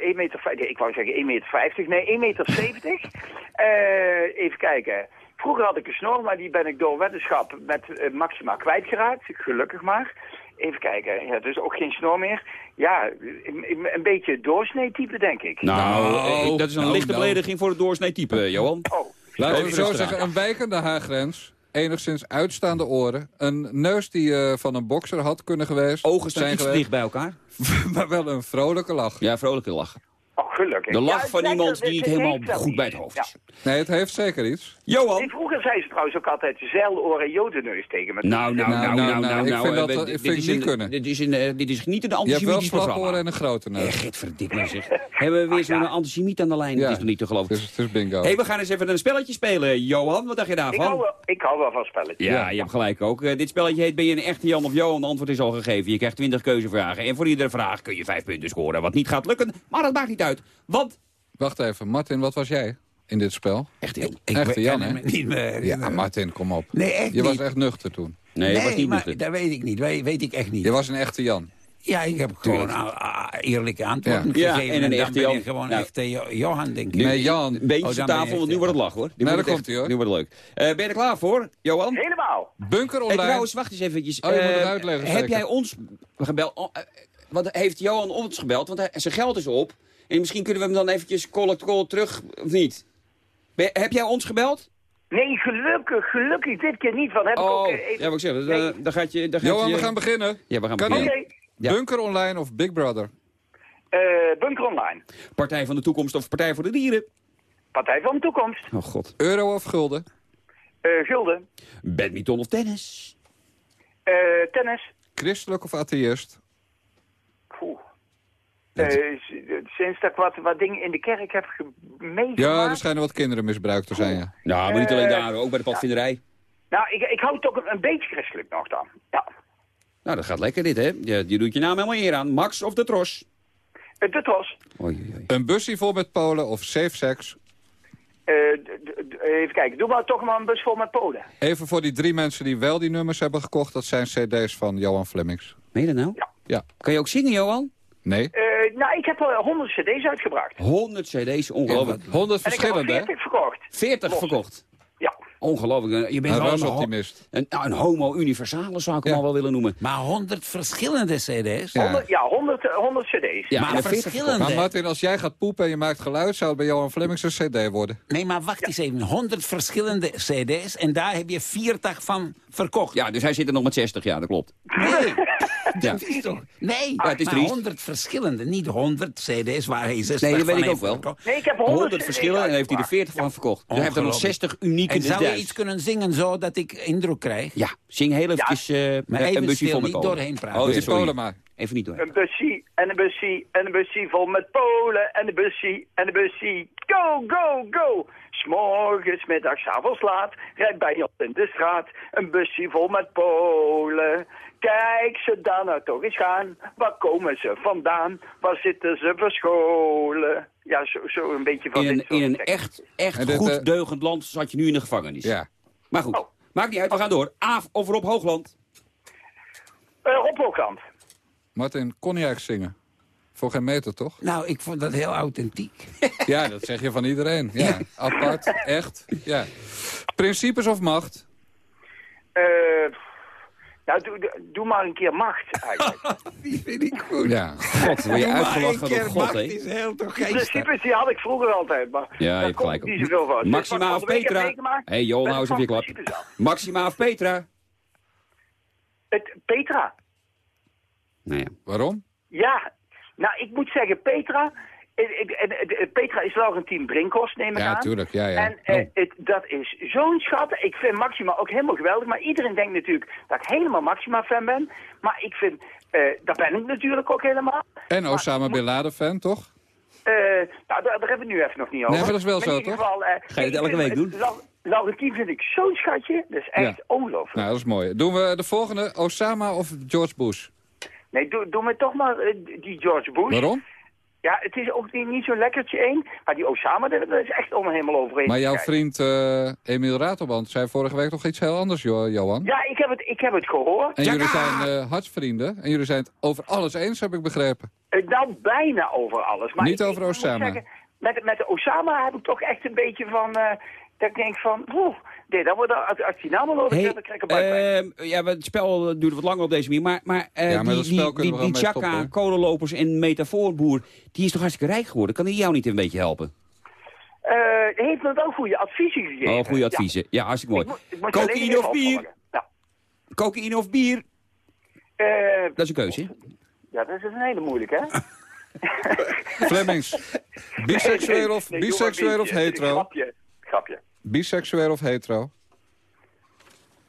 eh 1 meter, vijf- ik wou zeggen 1 meter 50, nee 1 meter 70. Eh, even kijken. Vroeger had ik een snor, maar die ben ik door weddenschap met Maxima kwijtgeraakt. Gelukkig maar. Even kijken, ja, dus ook geen snor meer. Ja, een, een beetje doorsnee-type, denk ik. Nou, Nou, eh, dat is een nou, lichte nou. belediging voor het doorsnee type, Johan. Oh, Laten we Even zo zeggen, aan. een wijkende haargrens. Enigszins uitstaande oren. Een neus die je van een bokser had kunnen geweest. Ogen zijn iets te geweest, dicht bij elkaar. Maar wel een vrolijke lach. Ja, vrolijke lach. oh gelukkig. De lach van iemand die niet het helemaal goed bij het hoofd Ja. is. Nee, het heeft zeker iets. Johan! Nee, vroeger zei ze trouwens ook altijd zeiloren en jodenneus tegen me. Nou, nou, nou, Nou, nou, nou, nou, ik nou, vind eh, dat- dit vind ik is niet een- kunnen. Dit is, een, eh, dit is niet een Je hebt wel antisemitisch programma. en een grote Eh, neus. Gadverdikke zeg. Hebben we weer zo'n antisemiet aan de lijn? Ja. Dat is nog niet te geloven. Het is, het is bingo. hey, we gaan eens even een spelletje spelen, Johan. Wat dacht je ik, daarvan? ik hou wel van spelletjes. Ja, je hebt gelijk ook. Eh, dit spelletje heet Ben je een echte Jan of Johan? De antwoord is al gegeven. Je krijgt 20 keuzevragen. En voor iedere vraag kun je 5 punten scoren. Wat niet gaat lukken, maar dat maakt niet uit. Want... Wacht even, Martin, wat was jij in dit spel? Echt Jan. Ik Jan, hè? niet meer Ja. Martin, kom op. Nee, echt Je was echt nuchter toen. Nee, dat was niet maar nuchter. dat weet ik niet. Weet, weet ik echt niet. Je was een echte Jan. Ja, ik heb gewoon ah, eerlijke antwoorden Ja. gegeven. Ja, en een dan echte ben Jan. je gewoon Nou. echte Jo- Johan, denk ik. Nu, Nee, Jan. Een beetje Oh, tafel, want echt, nu wordt het lachen hoor. Nu Nou, wordt het komt-ie, hoor. Nu wordt het leuk. Eh, ben je er klaar voor, Johan? Helemaal. Bunker Hey, online. trouwens, wacht eens eventjes. Oh, je moet het Eh, uitleggen, Heb zeker. jij ons gebeld? Oh, eh, wat heeft Johan ons gebeld? Want hij- zijn geld is op. En misschien kunnen we hem dan eventjes call, call terug, of niet? Ben- heb jij ons gebeld? Nee, gelukkig, gelukkig dit keer niet. Want heb ik ook Oh, eh, even... ja, wat ik zeg. Dan, dan gaat je... Dan gaat Johan, je, we gaan beginnen. Ja, we gaan Kan beginnen. Oké, Ja. Bunker online of Big Brother? eh, Bunker Online. Partij van de Toekomst of Partij voor de Dieren? Partij van de Toekomst. Oh god. Euro of gulden? Eh, Gulden. Badminton of tennis? Eh, tennis. Christelijk of atheïst? Eh, s- sinds dat ik wat, wat dingen in de kerk heb ge- meegemaakt... Ja, er schijnen wat kinderen misbruikt te zijn, ja. Nou, maar niet alleen Eh, daar, ook bij de padvinderij. Nou, ik, ik hou toch een, een beetje christelijk nog dan. Ja. Nou, dat gaat lekker dit, hè? Je, je doet je naam helemaal eer aan. Max of de Tros? Eh, de Tros. Oei, oei, oei. Een busje vol met Polen of safe sex? Eh, even kijken, doe maar toch maar een bus vol met Polen. Even voor die drie mensen die wel die nummers hebben gekocht. Dat zijn cd's van Johan Flemings. Meen je dat nou? Ja. Kan je ook zingen, Johan? Nee. Eh, nou, ik heb al 100 cd's uitgebracht. 100 cd's, ongelooflijk. 100 En ik heb er verschillende, hè? 40 verkocht. 40 Losse. verkocht. Ongelooflijk. Je bent Een wel rasoptimist. Een, nou, een homo universale zou ik hem al wel willen noemen. Maar 100 verschillende cd's? Ja. 100, ja, 100, eh, 100 cd's. Ja, maar en 40 verschillende. Maar Martin, als jij gaat poepen en je maakt geluid... zou het bij Flemings een cd worden. Nee, maar wacht eens even. 100 verschillende cd's en daar heb je 40 van verkocht. Ja, dus hij zit er nog met 60, ja, dat klopt. Nee. Ja. Dat is toch... Nee, Ja, het is maar triest. 100 verschillende, niet 100 cd's waar hij 60 Nee, dat weet ik ook wel. Nee, ik heb 100, 100 verschillen en heeft hij er 40 van verkocht. Dus hij heeft er nog Ongelooflijk. 60 unieke En zou je iets kunnen zingen zo dat ik indruk krijg? Ja, zing heel eventjes eh, Maar een even busje stil, vol met niet Polen. doorheen praten. Oh. Polen maar. Even niet doorheen. Een busje en een busje en een busje vol met Polen en een busje en een busje. Go, go, go! S'morgens, middags, avonds laat, rijdt bij ons in de straat. Een busje vol met Polen. Kijk ze daar nou toch eens gaan. Waar komen ze vandaan? Waar zitten ze verscholen? Ja, zo, zo een beetje van In een, dit soort in een echt, echt dit, goed eh, deugend land zat je nu in de gevangenis. Ja. Maar goed, Oh. maakt niet uit, we gaan door. Aaf of Rob Hoogland? Eh, Rob Hoogland. Martin, kon je eigenlijk zingen? Voor geen meter, toch? Nou, ik vond dat heel authentiek. Ja, dat zeg je van iedereen. Ja, apart, echt. Ja. Principes of macht? Eh, nou, doe, doe- doe maar een keer macht eigenlijk. Die vind ik goed. Ja. God, word je uitgelachen door keer God, macht is heel toch geestig. principes die had ik vroeger altijd, maar Ja, je komt gelijk. niet zoveel van. Dus Maxima wat of Petra? hey, Johan, ben hou ik eens een van klap. Maxima of Petra? Het, Petra. Nou ja. Waarom? Ja, nou ik moet zeggen, Petra... Petra is Laurentien Brinkhorst, neem ik Ja, aan. tuurlijk. Ja, ja. En eh, Oh. het, dat is zo'n schat. Ik vind Maxima ook helemaal geweldig. Maar iedereen denkt natuurlijk dat ik helemaal Maxima-fan ben. Maar ik vind, eh dat ben ik natuurlijk ook helemaal. En Osama Bin Laden fan, toch? Eh, nou, daar, daar hebben we het nu even nog niet over. Nee, maar dat is wel zo, toch? geval, eh, Ga je het elke week doen? Lau- Laurentien vind ik zo'n schatje. Dat is echt Ja. ongelooflijk. Nou, dat is mooi. Doen we de volgende, Osama of George Bush? Nee, doe, doe me toch maar eh, die George Bush. Waarom? Ja, het is ook niet, niet zo'n lekkertje één. Maar die Osama, daar daar is echt om helemaal overheen. Maar jouw vriend eh Emiel Ratelband zei vorige week nog iets heel anders, Jo- Johan. Ja, ik heb het, ik heb het gehoord. En jullie zijn eh, hartsvrienden. En jullie zijn het over alles eens, heb ik begrepen. Eh, nou, bijna over alles. Maar Niet ik- over ik Osama. zeggen, met, met de Osama heb ik toch echt een beetje van... eh, dat ik denk van... Oeh, nee, dat wordt, als, als die naam al over Hey, dan krijg ik een ehm, ja, het spel duurt wat langer op deze manier. Maar, maar, eh, Ja, maar die, dat spel die, die, we die Chaka, kolenlopers en metafoorboer... die is toch hartstikke rijk geworden? Kan die jou niet een beetje helpen? Eh, heeft me wel goede adviezen gegeven. Oh, goede adviezen. Ja, hartstikke Ik mooi. Cocaïne of bier? Ja. Cocaïne of bier? Eh, Dat is een keuze, hè? ja, dat is een hele moeilijke, hè? Flemings, biseksueel of, Nee, biseksueel of hetero? Grapje, grapje. Biseksueel of hetero?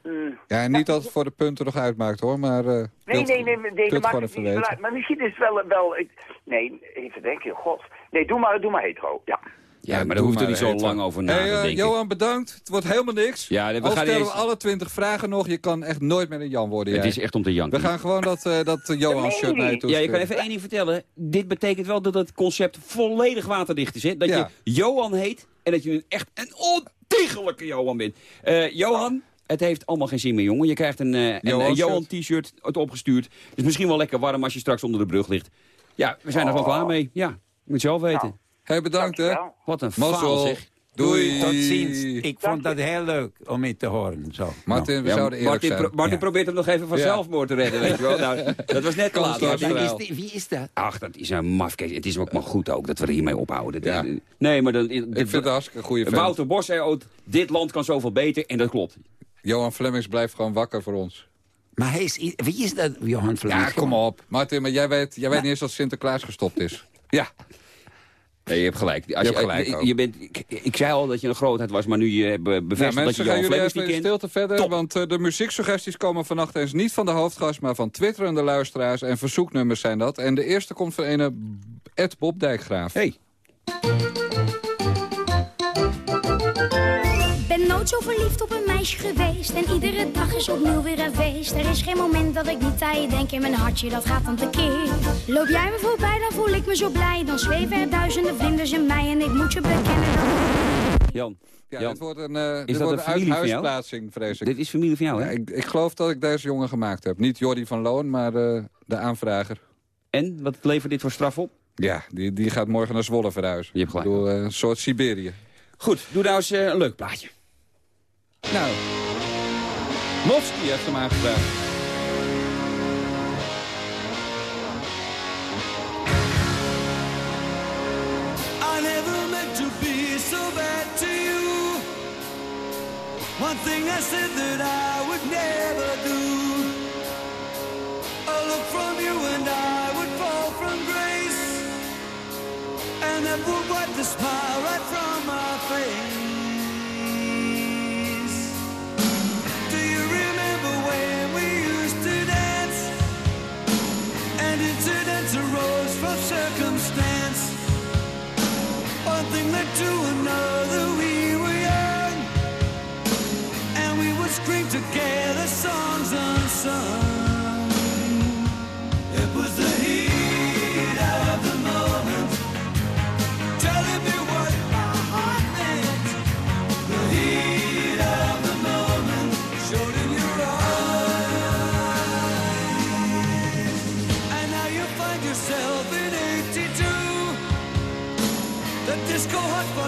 Mm. Ja, en niet dat het voor de punten nog uitmaakt hoor, maar... eh Nee, wilt- nee, nee, nee, dat maakt het niet uit. Maar misschien is het wel... wel ik, nee, even denken, god. Nee, doe maar, doe maar hetero, ja. Ja, maar daar hoeft er niet zo lang over na Hey, te eh, denken. Johan, bedankt. Het wordt helemaal niks. Ja, we Al gaan stellen we alle twintig vragen nog. Je kan echt nooit meer een Jan worden. Het jij. is echt om te janken. We gaan gewoon dat, eh dat eh, Johan-shirt naar je toe Ja, je kan even één ding vertellen. Dit betekent wel dat het concept volledig waterdicht is. Hè? Dat Ja. je Johan heet en dat je een echt een ontiegelijke Johan bent. Eh, Johan, het heeft allemaal geen zin meer, jongen. Je krijgt een, eh, een, Johan een shirt. Johan-t-shirt het opgestuurd. Dus misschien wel lekker warm als je straks onder de brug ligt. Ja, we zijn er wel Oh. klaar mee. Ja, je moet zelf weten. Hey, bedankt hè. Wat een faal zeg. Doei. Tot ziens. Ik vond dat heel leuk om je te horen. Zo. Martin, we Ja, zouden eerlijk Martin, zijn. pro- Martin Ja. probeert hem nog even van Ja. zelfmoord te redden, weet je wel. Nou, dat was net verhaal. Wie is, die- wie is dat? Ach, dat is een mafkees. Het is ook maar goed ook dat we er hiermee ophouden. Ja. Nee, maar dan, Ik vind het een hartstikke goede vent. Wouter Bos zei ook, dit land kan zoveel beter. En dat klopt. Johan Flemings blijft gewoon wakker voor ons. Maar hij is, wie is dat, Johan Flemings? Ja, kom op. Martin, maar jij weet, jij weet niet eens dat Sinterklaas gestopt is. Ja. Nee, je hebt gelijk. Als Je hebt gelijk je, ook. je bent, ik, ik zei al dat je een grootheid was, maar nu je hebt Ja, bevestigd dat je mensen, Johan gaan jullie Flemings even niet kent. stilte verder. Top. Want eh, de muzieksuggesties komen vannacht eens niet van de hoofdgast... maar van twitterende luisteraars en verzoeknummers zijn dat. En de eerste komt van ene Ed Bob Dijkgraaf. Hey. Nooit zo verliefd op een meisje geweest En iedere dag is opnieuw weer een feest Er is geen moment dat ik niet aan je denk In mijn hartje, dat gaat dan tekeer Loop jij me voorbij, dan voel ik me zo blij Dan zweven er duizenden vlinders in mij En ik moet je bekennen Jan. Ja, Jan. dit wordt een, eh Is dit dat wordt een uithuisplaatsing, vrees ik. Dit is familie van jou, hè? Ja, ik, ik geloof dat ik deze jongen gemaakt heb. Niet Jordi van Loon, maar eh, de aanvrager. En, wat levert dit voor straf op? Ja, die, die gaat morgen naar Zwolle verhuizen. Je hebt gelijk. Ik bedoel, eh, een soort Siberië. Goed, doe nou eens een leuk plaatje. Nou, Mofsky heeft hem aangevraagd. I never meant to be so bad to you. One thing I said that I would never do. A look from you and I would fall from grace. And that would wipe the smile right from my face. To another, we were young. And we would scream together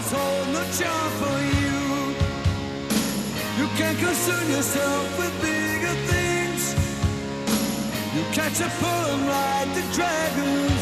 hotspots hold no charm for you. You can't concern yourself with bigger things. You catch a pull and ride the dragon's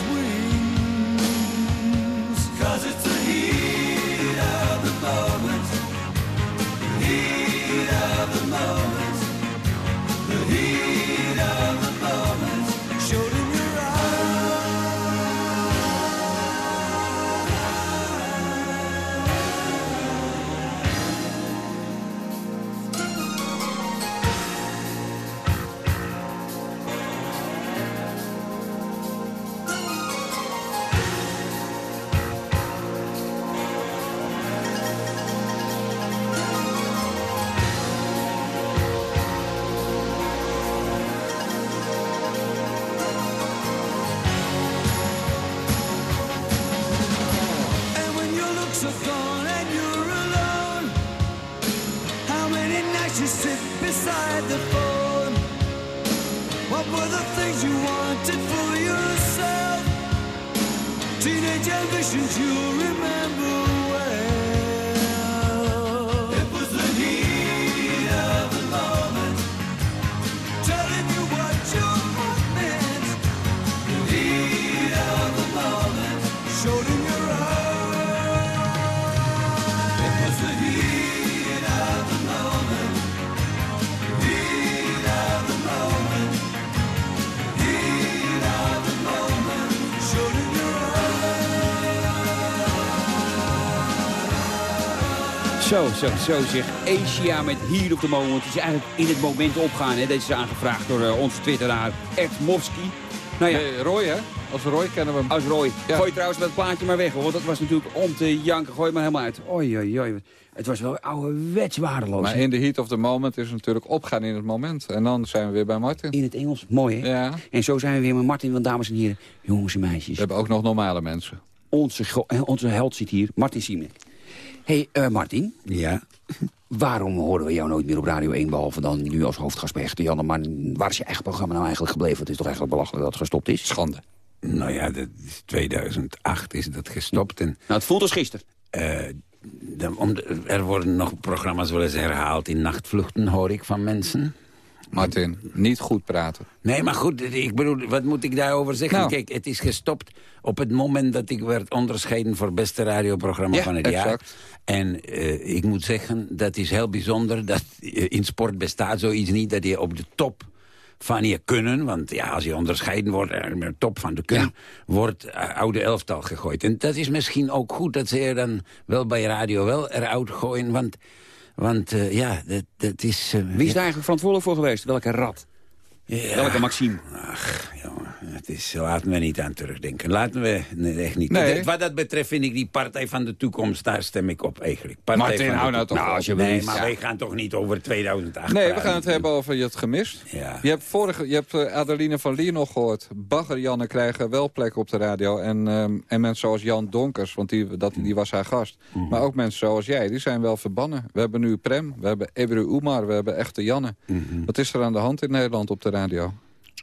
Zo, zo, zo zeg. Asia met Hier op de Moment. Het is eigenlijk in het moment opgaan. Hè. Deze is aangevraagd door eh, onze twitteraar Ed Mofsky. Nou ja, Nee, Roy, hè? Als Roy kennen we hem. als Roy. Gooi trouwens het plaatje maar weg, hoor. Want dat was natuurlijk om te janken. Gooi maar helemaal uit. Oei, oei, oei. Het was wel ouderwets waardeloos. Maar in the heat of the moment is natuurlijk opgaan in het moment. En dan zijn we weer bij Martin. In het Engels. Mooi, hè? Ja. En zo zijn we weer met Martin. Want dames en heren, jongens en meisjes. We hebben ook nog normale mensen. Onze, eh, onze held zit hier, Martin Siemek. Hey, eh, Martin. Ja. Waarom horen we jou nooit meer op Radio 1, behalve dan nu als hoofdgast bij Echte Janne? Maar waar is je eigen programma nou eigenlijk gebleven? Het is toch eigenlijk belachelijk dat het gestopt is? Schande. Nou ja, dat is 2008 is dat gestopt. En, Nou, het voelt als gisteren. eh, dan- om de- er worden nog programma's wel eens herhaald in nachtvluchten, hoor ik van mensen. Martin, niet goed praten. Nee, maar goed, ik bedoel, wat moet ik daarover zeggen? Nou. Kijk, het is gestopt op het moment dat ik werd onderscheiden... voor beste radioprogramma Ja, van het exact. jaar. En eh, ik moet zeggen, dat is heel bijzonder. Dat eh, in sport bestaat zoiets niet, dat je op de top van je kunnen... want ja, als je onderscheiden wordt, eh, de top van de kunnen... wordt eh, oude elftal gegooid. En dat is misschien ook goed dat ze er dan wel bij radio wel eruit gooien... want, want eh, ja, dat, dat is... eh, Wie is daar eigenlijk verantwoordelijk voor geweest? Welke rat? Ja. Welke Maxime? Ach, jongen, het is, laten we niet aan terugdenken. Laten we, nee, echt niet. Nee. Wat dat betreft vind ik die Partij van de Toekomst, daar stem ik op eigenlijk. Partij Martin, van de hou nou toch op. Nee, alsjeblieft. maar Ja. wij gaan toch niet over 2008 Nee, we gaan het hebben over je het gemist. Ja. Je hebt, vorige, je hebt eh, Adeline van Lier nog gehoord. Baggerjannen krijgen wel plek op de radio. En, ehm, en mensen zoals Jan Donkers, want die, dat, die was haar gast. Mhm. Maar ook mensen zoals jij, die zijn wel verbannen. We hebben nu Prem, we hebben Ebru Oemar, we hebben echte Janne. Mhm. Wat is er aan de hand in Nederland op de radio?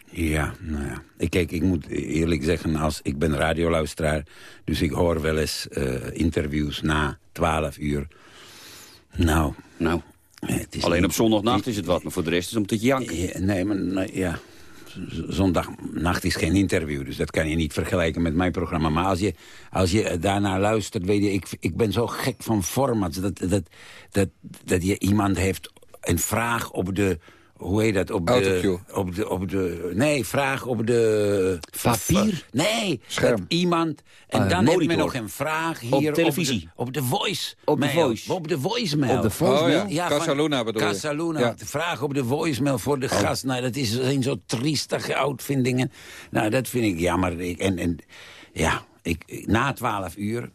Ja, nou ja. Ik, kijk, ik moet eerlijk zeggen, als, ik ben radioluisteraar... dus ik hoor wel eens eh, interviews na 12 uur. Nou... Nou, het is alleen niet- op zondagnacht is het wat, maar voor de rest is het om te janken. Ja, nee, maar nou, ja... Zondagnacht is geen interview, dus dat kan je niet vergelijken met mijn programma. Maar als je, als je daarnaar luistert, weet je, ik, ik ben zo gek van formats... Dat, dat, dat, dat je iemand heeft een vraag op de... Hoe heet dat? Op de, op de, op de... Nee, vraag op de... Papier? Nee, Scherm. dat iemand... En Eh, dan heeft men nog een vraag hier Op televisie. Op de, op de voice. Op de voice. Op de voicemail. Op de voicemail? Oh ja, van- Casaluna bedoel je? Casaluna. Ja. De vraag op de voicemail voor de gast. Nou, dat is, zijn zo triestige uitvindingen. Nou, dat vind ik jammer. Ik, en, en ja, ik, na twaalf uur...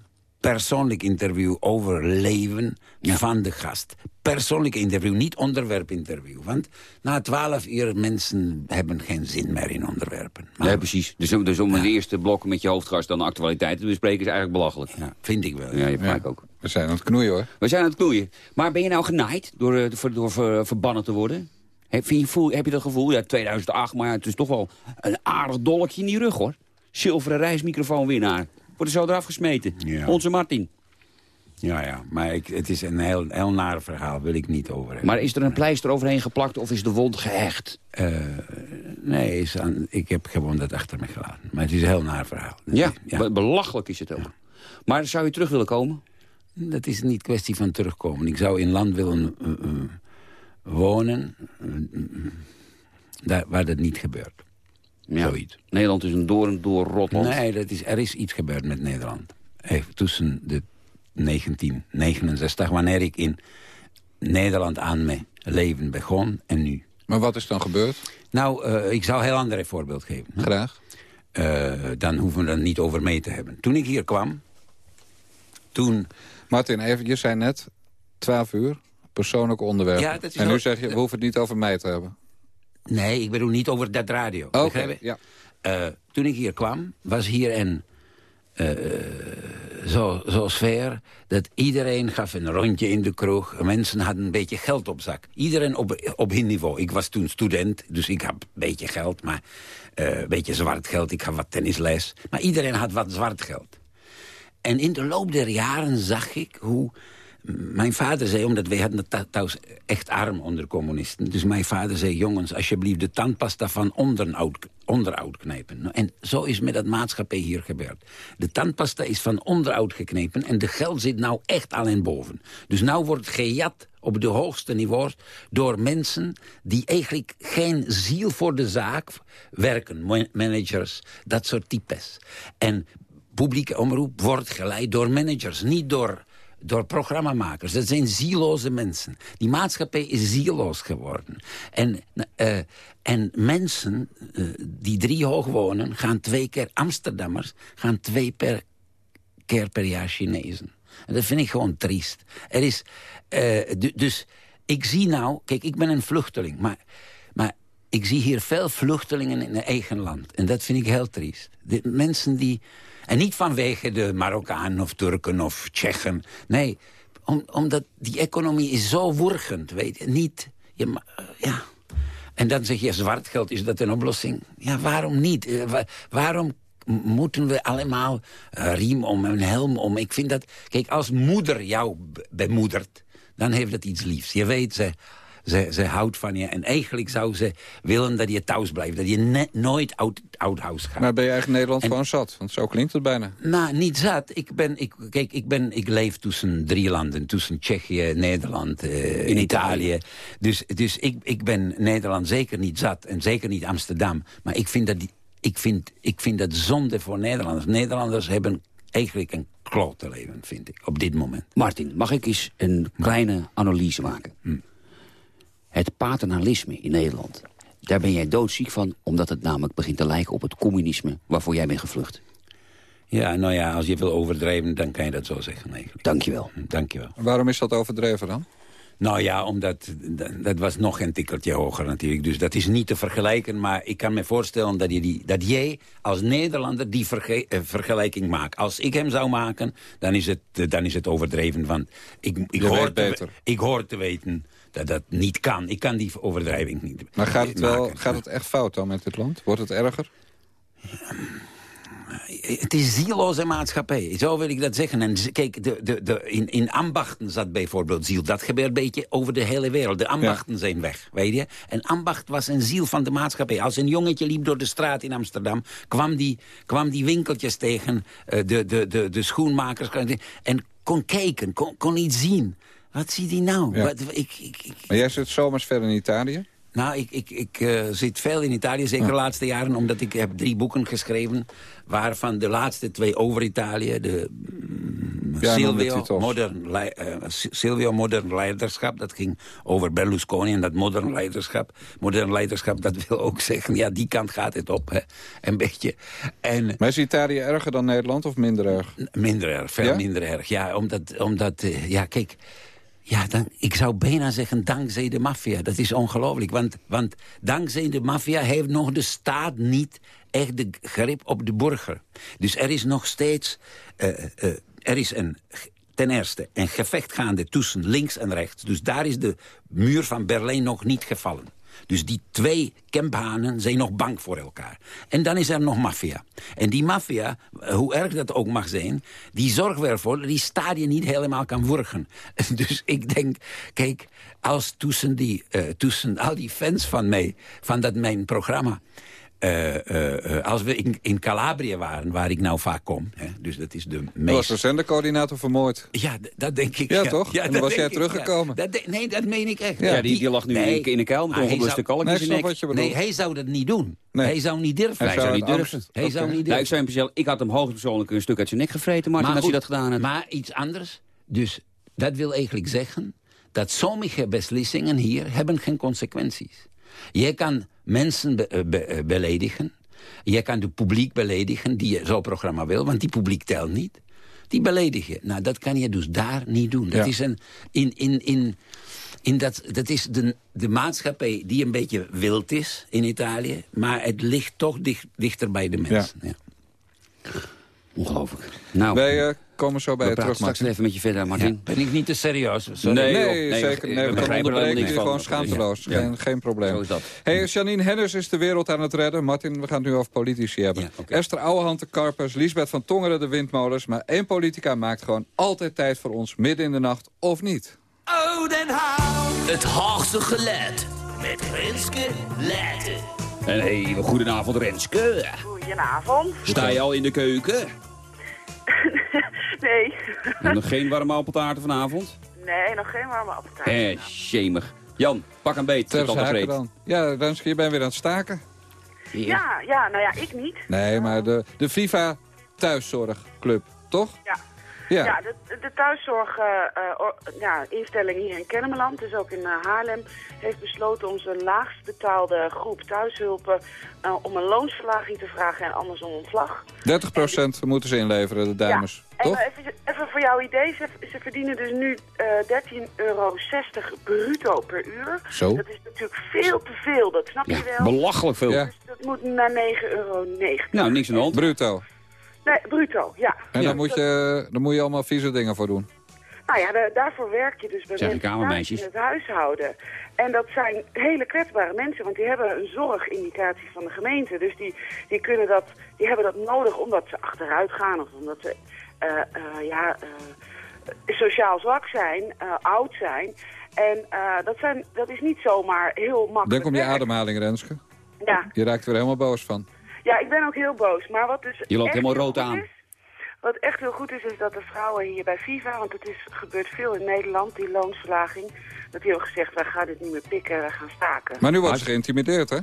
persoonlijk interview over leven van de gast. Persoonlijk interview, niet onderwerpinterview. Want na twaalf uur mensen hebben geen zin meer in onderwerpen. Maar, Ja, precies. Dus, om- dus om in de eerste blok met je hoofdgast dan de actualiteit te bespreken is eigenlijk belachelijk. ja, vind ik wel. Ja, je hebt gelijk ook. We zijn aan het knoeien hoor. We zijn aan het knoeien. Maar ben je nou genaaid door, eh, voor- door ver- verbannen te worden? Heb, je, voel, heb je dat gevoel? Ja, 2008, maar ja, het is toch wel een aardig dolkje in die rug, hoor. Zilveren reismicrofoonwinnaar. Wordt er zo eraf gesmeten. Ja. Onze Martin. Ja, ja, maar ik, het is een heel, heel naar verhaal, wil ik niet over hebben. Maar is er een pleister overheen geplakt of is de wond gehecht? Eh, nee, is aan, ik heb gewoon dat achter me gelaten. Maar het is een heel naar verhaal. Ja, be- belachelijk is het ook. Maar zou je terug willen komen? Dat is niet kwestie van terugkomen. Ik zou in land willen eh, eh, wonen daar, waar dat niet gebeurt. Ja. Zoiets. Nederland is een door en door rotland. Nee, dat is, er is iets gebeurd met Nederland. Even tussen de 1969, wanneer ik in Nederland aan mijn leven begon, en nu. Maar wat is dan gebeurd? Nou, eh, ik zou een heel ander voorbeeld geven. hè. Graag. Eh, dan hoeven we er niet over mee te hebben. Toen ik hier kwam, toen... Martin, even, je zei net 12 uur, persoonlijk onderwerp. Ja, dat is en nu zeg je, we hoeven het niet over mij te hebben. Nee, ik bedoel niet over dat radio. Oké, ja. Eh, toen ik hier kwam, was hier een eh, zo, zo sfeer... dat iedereen gaf een rondje in de kroeg. Mensen hadden een beetje geld op zak. Iedereen op, op hun niveau. Ik was toen student, dus ik had een beetje geld. Maar eh, een beetje zwart geld. Ik had wat tennisles. Maar iedereen had wat zwart geld. En in de loop der jaren zag ik hoe... Mijn vader zei, omdat wij hadden het thuis echt arm onder communisten. Dus mijn vader zei, jongens, alsjeblieft de tandpasta van onderuit, knijpen. En zo is met dat maatschappij hier gebeurd. De tandpasta is van onderuit geknepen en de geld zit nou echt alleen boven. Dus nou wordt gejat op de hoogste niveaus door mensen die eigenlijk geen ziel voor de zaak werken. Ma- Managers, dat soort types. En publieke omroep wordt geleid door managers, niet door, door programmamakers. Dat zijn zieloze mensen. Die maatschappij is zieloos geworden. En, eh, en mensen eh, die drie hoog wonen, gaan twee keer... Amsterdammers gaan twee per, keer per jaar Chinezen. En dat vind ik gewoon triest. Er is, eh, du- dus ik zie nou... Kijk, ik ben een vluchteling, maar... maar ik zie hier veel vluchtelingen in eigen land. En dat vind ik heel triest. Mensen die... En niet vanwege de Marokkanen of Turken of Tsjechen. Nee, om, omdat die economie is zo wurgend, weet je. Niet... Ma- ja. En dan zeg je, zwart geld, is dat een oplossing? Ja, waarom niet? Eh, wa- waarom moeten we allemaal eh, riem om en helm om? Ik vind dat... Kijk, als moeder jou be- bemoedert, dan heeft dat iets liefs. Je weet, ze, ze, ze houdt van je. En eigenlijk zou ze willen dat je thuis blijft. Dat je ne- nooit uit, uit huis gaat. Maar ben je eigenlijk Nederland gewoon zat? Want zo klinkt het bijna. Nou, niet zat. Ik, ben, ik, kijk, ik, ben, ik leef tussen drie landen. Tussen Tsjechië, Nederland, eh, in Italië. Dus, dus ik, ik ben Nederland zeker niet zat. En zeker niet Amsterdam. Maar ik vind dat, die- ik vind, ik vind dat zonde voor Nederlanders. Nederlanders hebben eigenlijk een klote leven, vind ik, op dit moment. Martin, mag ik eens een kleine analyse maken? Het paternalisme in Nederland. Daar ben jij doodziek van, omdat het namelijk begint te lijken op het communisme waarvoor jij bent gevlucht. Ja, nou ja, als je wil overdrijven, dan kan je dat zo zeggen eigenlijk. Dankjewel. Dankjewel. Waarom is dat overdreven dan? Nou ja, omdat dat, was nog een tikkeltje hoger natuurlijk. Dus dat is niet te vergelijken. Maar ik kan me voorstellen dat, je die, dat jij als Nederlander die verge- eh, vergelijking maakt. Als ik hem zou maken, dan is het, dan is het overdreven. Want ik, ik, hoor te, beter. ik hoor te weten dat dat niet kan. Ik kan die overdrijving niet Maar gaat het, wel, maken. gaat het echt fout dan met dit land? Wordt het erger? Het is zieloze maatschappij, zo wil ik dat zeggen. En kijk, de, de, de, in, in ambachten zat bijvoorbeeld ziel. Dat gebeurt een beetje over de hele wereld. De ambachten zijn weg, weet je. En ambacht was een ziel van de maatschappij. Als een jongetje liep door de straat in Amsterdam... kwam die, kwam die winkeltjes tegen, eh, de, de, de, de schoenmakers... en kon kijken, kon, kon iets zien. Wat ziet hij nou? Ja. Wat, ik, ik, ik, Maar jij zit zomers ver in Italië? nou, ik, ik, ik eh, zit veel in Italië, zeker de laatste jaren... omdat ik heb drie boeken geschreven... waarvan de laatste twee over Italië... De, mm, Ja, Silvio, modern, eh, Silvio Modern Leiderschap. Dat ging over Berlusconi en dat modern leiderschap. Modern leiderschap, dat wil ook zeggen... ja, die kant gaat het op, hè. Een beetje. En Maar is Italië erger dan Nederland of minder erg? Minder erg, veel Ja? minder erg. Ja, omdat, omdat eh, ja, kijk... Ja, dan, ik zou bijna zeggen dankzij de maffia. Dat is ongelooflijk. Want, want dankzij de maffia heeft nog de staat niet echt de grip op de burger. Dus er is nog steeds... eh, eh, er is een, ten eerste een gevecht gaande tussen links en rechts. Dus daar is de muur van Berlijn nog niet gevallen. Dus die twee kemphanen zijn nog bang voor elkaar. En dan is er nog maffia. En die maffia, eh, hoe erg dat ook mag zijn... die zorgt ervoor dat die stadion niet helemaal kan wurgen. Dus ik denk, kijk, als tussen, die, eh, tussen al die fans van mij... van dat mijn programma... eh, eh, eh, als we in, in Calabria waren, waar ik nou vaak kom... Hè, dus dat is de Er was meest... de zendercoördinator vermoord. Ja, dat denk ik. Ja, toch? En dan dat was jij denk ik, teruggekomen. Ja. Dat nee, dat meen ik echt. Ja, die- die lag nu in- in de kuil met maar hij ongebluste kalk in Nee, nek. je. Nee, hij zou dat niet doen. Nee. Hij zou niet durven. Hij Hij zou niet durven. Hij zou niet Nou, ik durven. zou hem zelf, ik had hem hoogstpersoonlijk een stuk uit zijn nek gevreten, Martin, als goed, hij dat gedaan had. Maar iets anders. Dus dat wil eigenlijk zeggen dat sommige beslissingen hier hebben geen consequenties. Je kan mensen be- eh, be- eh, beledigen. Je kan het publiek beledigen die je zo'n programma wil, want die publiek telt niet. Die beledig je. Nou, dat kan je dus daar niet doen. Dat Ja. is een... In, in, in, in dat, dat is de, de maatschappij die een beetje wild is in Italië. Maar het ligt toch dicht, dichter bij de mensen. Ja. Ongelooflijk. Nou, Wij eh, komen zo bij we je terug, straks even met je verder, Martin. Ben ik niet te serieus? Sorry. Nee, Nee, nee, zeker. we- Nee, er onderbreken van. gewoon schaamteloos. Ja. Geen, geen probleem. Zo is dat. Hey, Janine Hennis is de wereld aan het redden. Martin, we gaan het nu over politici hebben. Esther Ouwehand de Karpers, Liesbeth van Tongeren de Windmolens. Maar één politica maakt gewoon altijd tijd voor ons, midden in de nacht, of niet. Oh, Den Haag. Het Haagse geluid. Met Renske Leijten. Een hele goedenavond, Renske. Goedenavond. Sta je al in de keuken? Nee. En nog geen warme appeltaarten vanavond? Nee, nog geen warme appeltaart. Hé, shemig. Jan, pak een beet. Ter zake vreed. dan. Ja, Renske, je bent weer aan het staken. Ja, ja, nou ja, ik niet. Nee, maar de, de Viva Thuiszorgclub, toch? Ja. Ja. Ja, de, de thuiszorg, eh, eh, ja, hier in Kennemerland, dus ook in eh, Haarlem, heeft besloten onze laagst betaalde groep thuishulpen eh, om een loonsverlaging te vragen en andersom ontslag. 30% moeten ze inleveren, de dames. En toch? even, even voor jouw idee, ze, ze verdienen dus nu eh 13,60 euro bruto per uur. Zo. Dat is natuurlijk veel te veel, dat snap je wel. Belachelijk veel. Ja. Dat moet naar 9,90 euro. Nou, niks aan de hand. Bruto. Nee, bruto, ja. En Ja. dan, moet je, dan moet je allemaal vieze dingen voor doen. Nou ja, da- daarvoor werk je dus bij Zijn mensen in het huishouden. En dat zijn hele kwetsbare mensen, want die hebben een zorgindicatie van de gemeente. Dus die, die, kunnen dat, die hebben dat nodig omdat ze achteruit gaan of omdat ze eh, eh, ja, eh, sociaal zwak zijn, eh, oud zijn. En eh, dat, zijn, dat is niet zomaar heel makkelijk Denk om je ademhaling, Renske. Ja. Je raakt er weer helemaal boos van. Ja, ik ben ook heel boos. Maar wat dus Je loopt helemaal rood aan. is, wat echt heel goed is, is dat de vrouwen hier bij Viva, want het is, gebeurt veel in Nederland, die loonsverlaging, dat die hebben gezegd, wij gaan dit niet meer pikken, wij gaan staken. Maar nu wordt ze geïntimideerd, hè?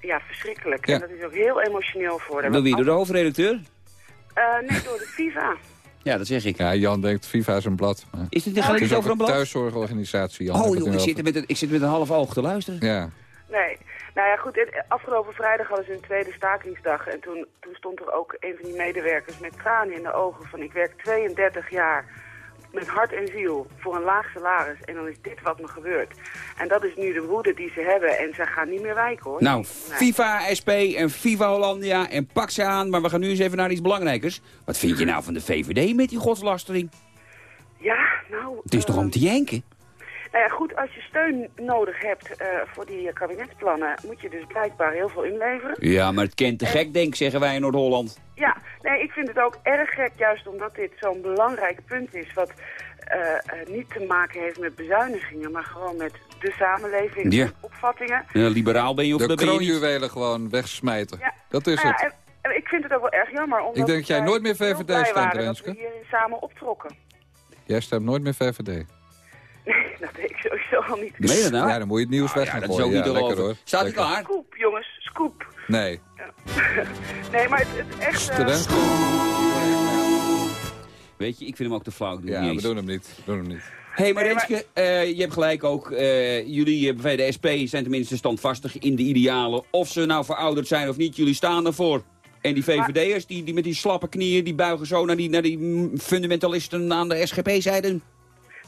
Ja, verschrikkelijk. Ja. En dat is ook heel emotioneel voor haar. Door wie? Door de hoofdredacteur? als- eh, nee, door de Viva. Ja, dat zeg ik. Ja, Jan denkt, Viva is een blad. Maar Is dit het iets over een blad? thuiszorgorganisatie, Jan. Oh joh, ik zit, met een, ik zit met een half oog te luisteren. Ja. Nee, Nou ja, goed, afgelopen vrijdag hadden ze een tweede stakingsdag. En toen, toen stond er ook een van die medewerkers met tranen in de ogen van... ik werk 32 jaar met hart en ziel voor een laag salaris. En dan is dit wat me gebeurt. En dat is nu de woede die ze hebben. En ze gaan niet meer wijken, hoor. Nou, Nee. FIFA SP en FIFA Hollandia en pak ze aan. Maar we gaan nu eens even naar iets belangrijkers. Wat vind je nou van de VVD met die godslastering? Ja, nou... Het is toch eh, om te jenken? Nou ja, goed, als je steun nodig hebt eh, voor die eh, kabinetsplannen... moet je dus blijkbaar heel veel inleveren. Ja, maar het kent te gek, denk zeggen wij in Noord-Holland. Ja, nee, ik vind het ook erg gek, juist omdat dit zo'n belangrijk punt is... wat eh, eh, niet te maken heeft met bezuinigingen, maar gewoon met de samenleving, Ja. en opvattingen. Ja, liberaal ben je of De kroonjuwelen gewoon wegsmijten. Dat is Nou ja, het. en- en ik vind het ook wel erg jammer, omdat Ik denk dat jij nooit meer VVD stemt, Renske. we hier samen optrokken. Jij stemt nooit meer VVD. Nee, dat deed ik sowieso al niet. Meen je dat nou? Ja, dan moet je het nieuws Nou weg ja, gaan dat is ook niet ja, lekker hoor. Staat Lekker. klaar? Scoop, jongens, scoop. Nee. Nee, maar het, het echt... eh. Weet je, ik vind hem ook te flauw. Doe Ja, we eens. doen hem niet. We doen hem niet. Hé, hey, maar Renske, eh, je hebt gelijk ook. eh, jullie bij de SP zijn tenminste standvastig in de idealen. Of ze nou verouderd zijn of niet, jullie staan ervoor. En die VVD'ers, die, die met die slappe knieën, die buigen zo naar die, naar die fundamentalisten aan de SGP-zijde.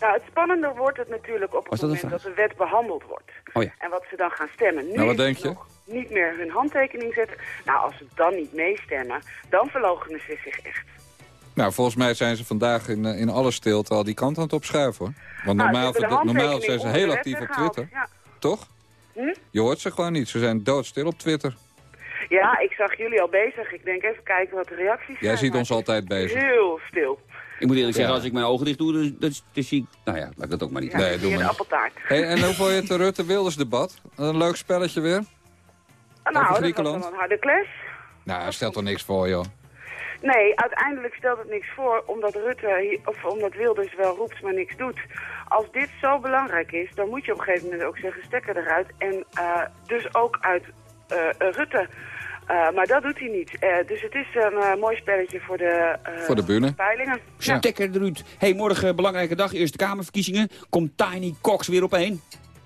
Nou, het spannender wordt het natuurlijk op het moment dat de wet behandeld wordt. Oh ja. En wat ze dan gaan stemmen. Nu Nou, wat denk je? nog niet meer hun handtekening zetten. Nou, als ze dan niet meestemmen, dan verloochenen ze zich echt. Nou, volgens mij zijn ze vandaag in, eh, in alle stilte al die kant aan het opschuiven, hoor. Want Nou, normaal, de normaal zijn ze heel actief op Twitter. Ja. Toch? Hm? Je hoort ze gewoon niet. Ze zijn doodstil op Twitter. ja, ik zag jullie al bezig. Ik denk even kijken wat de reacties zijn. Jij ziet ons altijd bezig. Heel stil. Ik moet eerlijk zeggen, Ja. als ik mijn ogen dicht doe, dan, dan, dan zie ik... Nou ja, laat ik dat ook maar niet. Ja, Nee, doe een maar niet. appeltaart. Hey, en hoe vond je het Rutte-Wilders-debat? Een leuk spelletje weer? Nou, dat was een harde clash. Nou, stelt er niks voor, joh. Nee, uiteindelijk stelt het niks voor, omdat Rutte, of omdat Wilders wel roept, maar niks doet. Als dit zo belangrijk is, dan moet je op een gegeven moment ook zeggen, stekker eruit. En eh, dus ook uit eh, Rutte. Eh, maar dat doet hij niet. Eh, dus het is een eh, mooi spelletje voor de, eh, Voor de bühne. peilingen. Ja. Stekker eruit. hey, morgen belangrijke dag, Eerste Kamerverkiezingen. Komt Tiny Cox weer op één?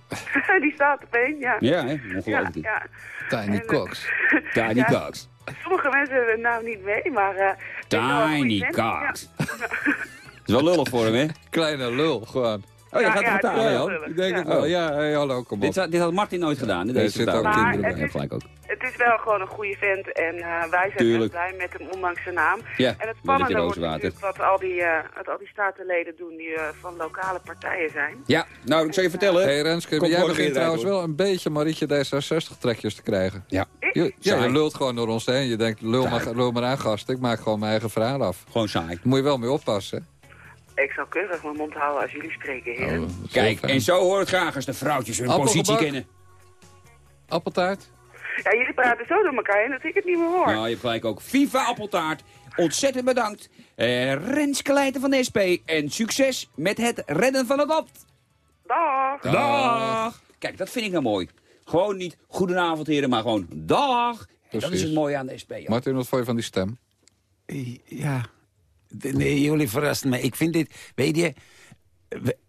die staat op één, ja. Ja, hè? ja, Ongelooflijk. ja. Tiny En, eh, Cox. Tiny Ja. Cox. Sommige mensen nou niet mee, maar... eh, Tiny. Cox. is wel lullig voor hem, hè? Kleine lul, gewoon. Oh, je Ja, gaat ja, het. Ik denk Ja. het wel. Ja, hey, hallo, kom op. Dit, had- dit had Martin nooit gedaan, hè, Nee, deze zitten ook kinderen bij. gelijk ook. Het is wel gewoon een goede vent en eh, wij zijn Tuurlijk. heel blij met hem, ondanks zijn naam. Ja, en het spannende wordt natuurlijk wat al die, eh, wat al die statenleden doen die eh, van lokale partijen zijn. Ja, nou, ik zal je vertellen. Hey Renske, Komt jij begint trouwens wel een beetje Marietje D66-trekjes te krijgen. Ja. Je, ja, Saai. je lult gewoon door ons heen. Je denkt, lul maar, lul maar aan gast. Ik maak gewoon mijn eigen verhaal af. Gewoon saai. Daar moet je wel mee oppassen. Ik zal keurig mijn mond houden als jullie spreken, heren. Oh, is Kijk, fijn. en zo hoort het graag als de vrouwtjes hun positie kennen. Appeltaart? Ja, jullie praten zo door elkaar heen dat ik het niet meer hoor. Nou, je hebt gelijk ook. Viva Appeltaart. Ontzettend bedankt. Eh Renske Leijten van de SP. En succes met het redden van het land. Dag! Dag. Kijk, dat vind ik nou mooi. Gewoon niet goedenavond heren, maar gewoon dag. En dat is het mooie aan de SP. Jan. Martin, wat vond je van die stem? Ja. Nee, jullie verrassen me. Ik vind dit, weet je,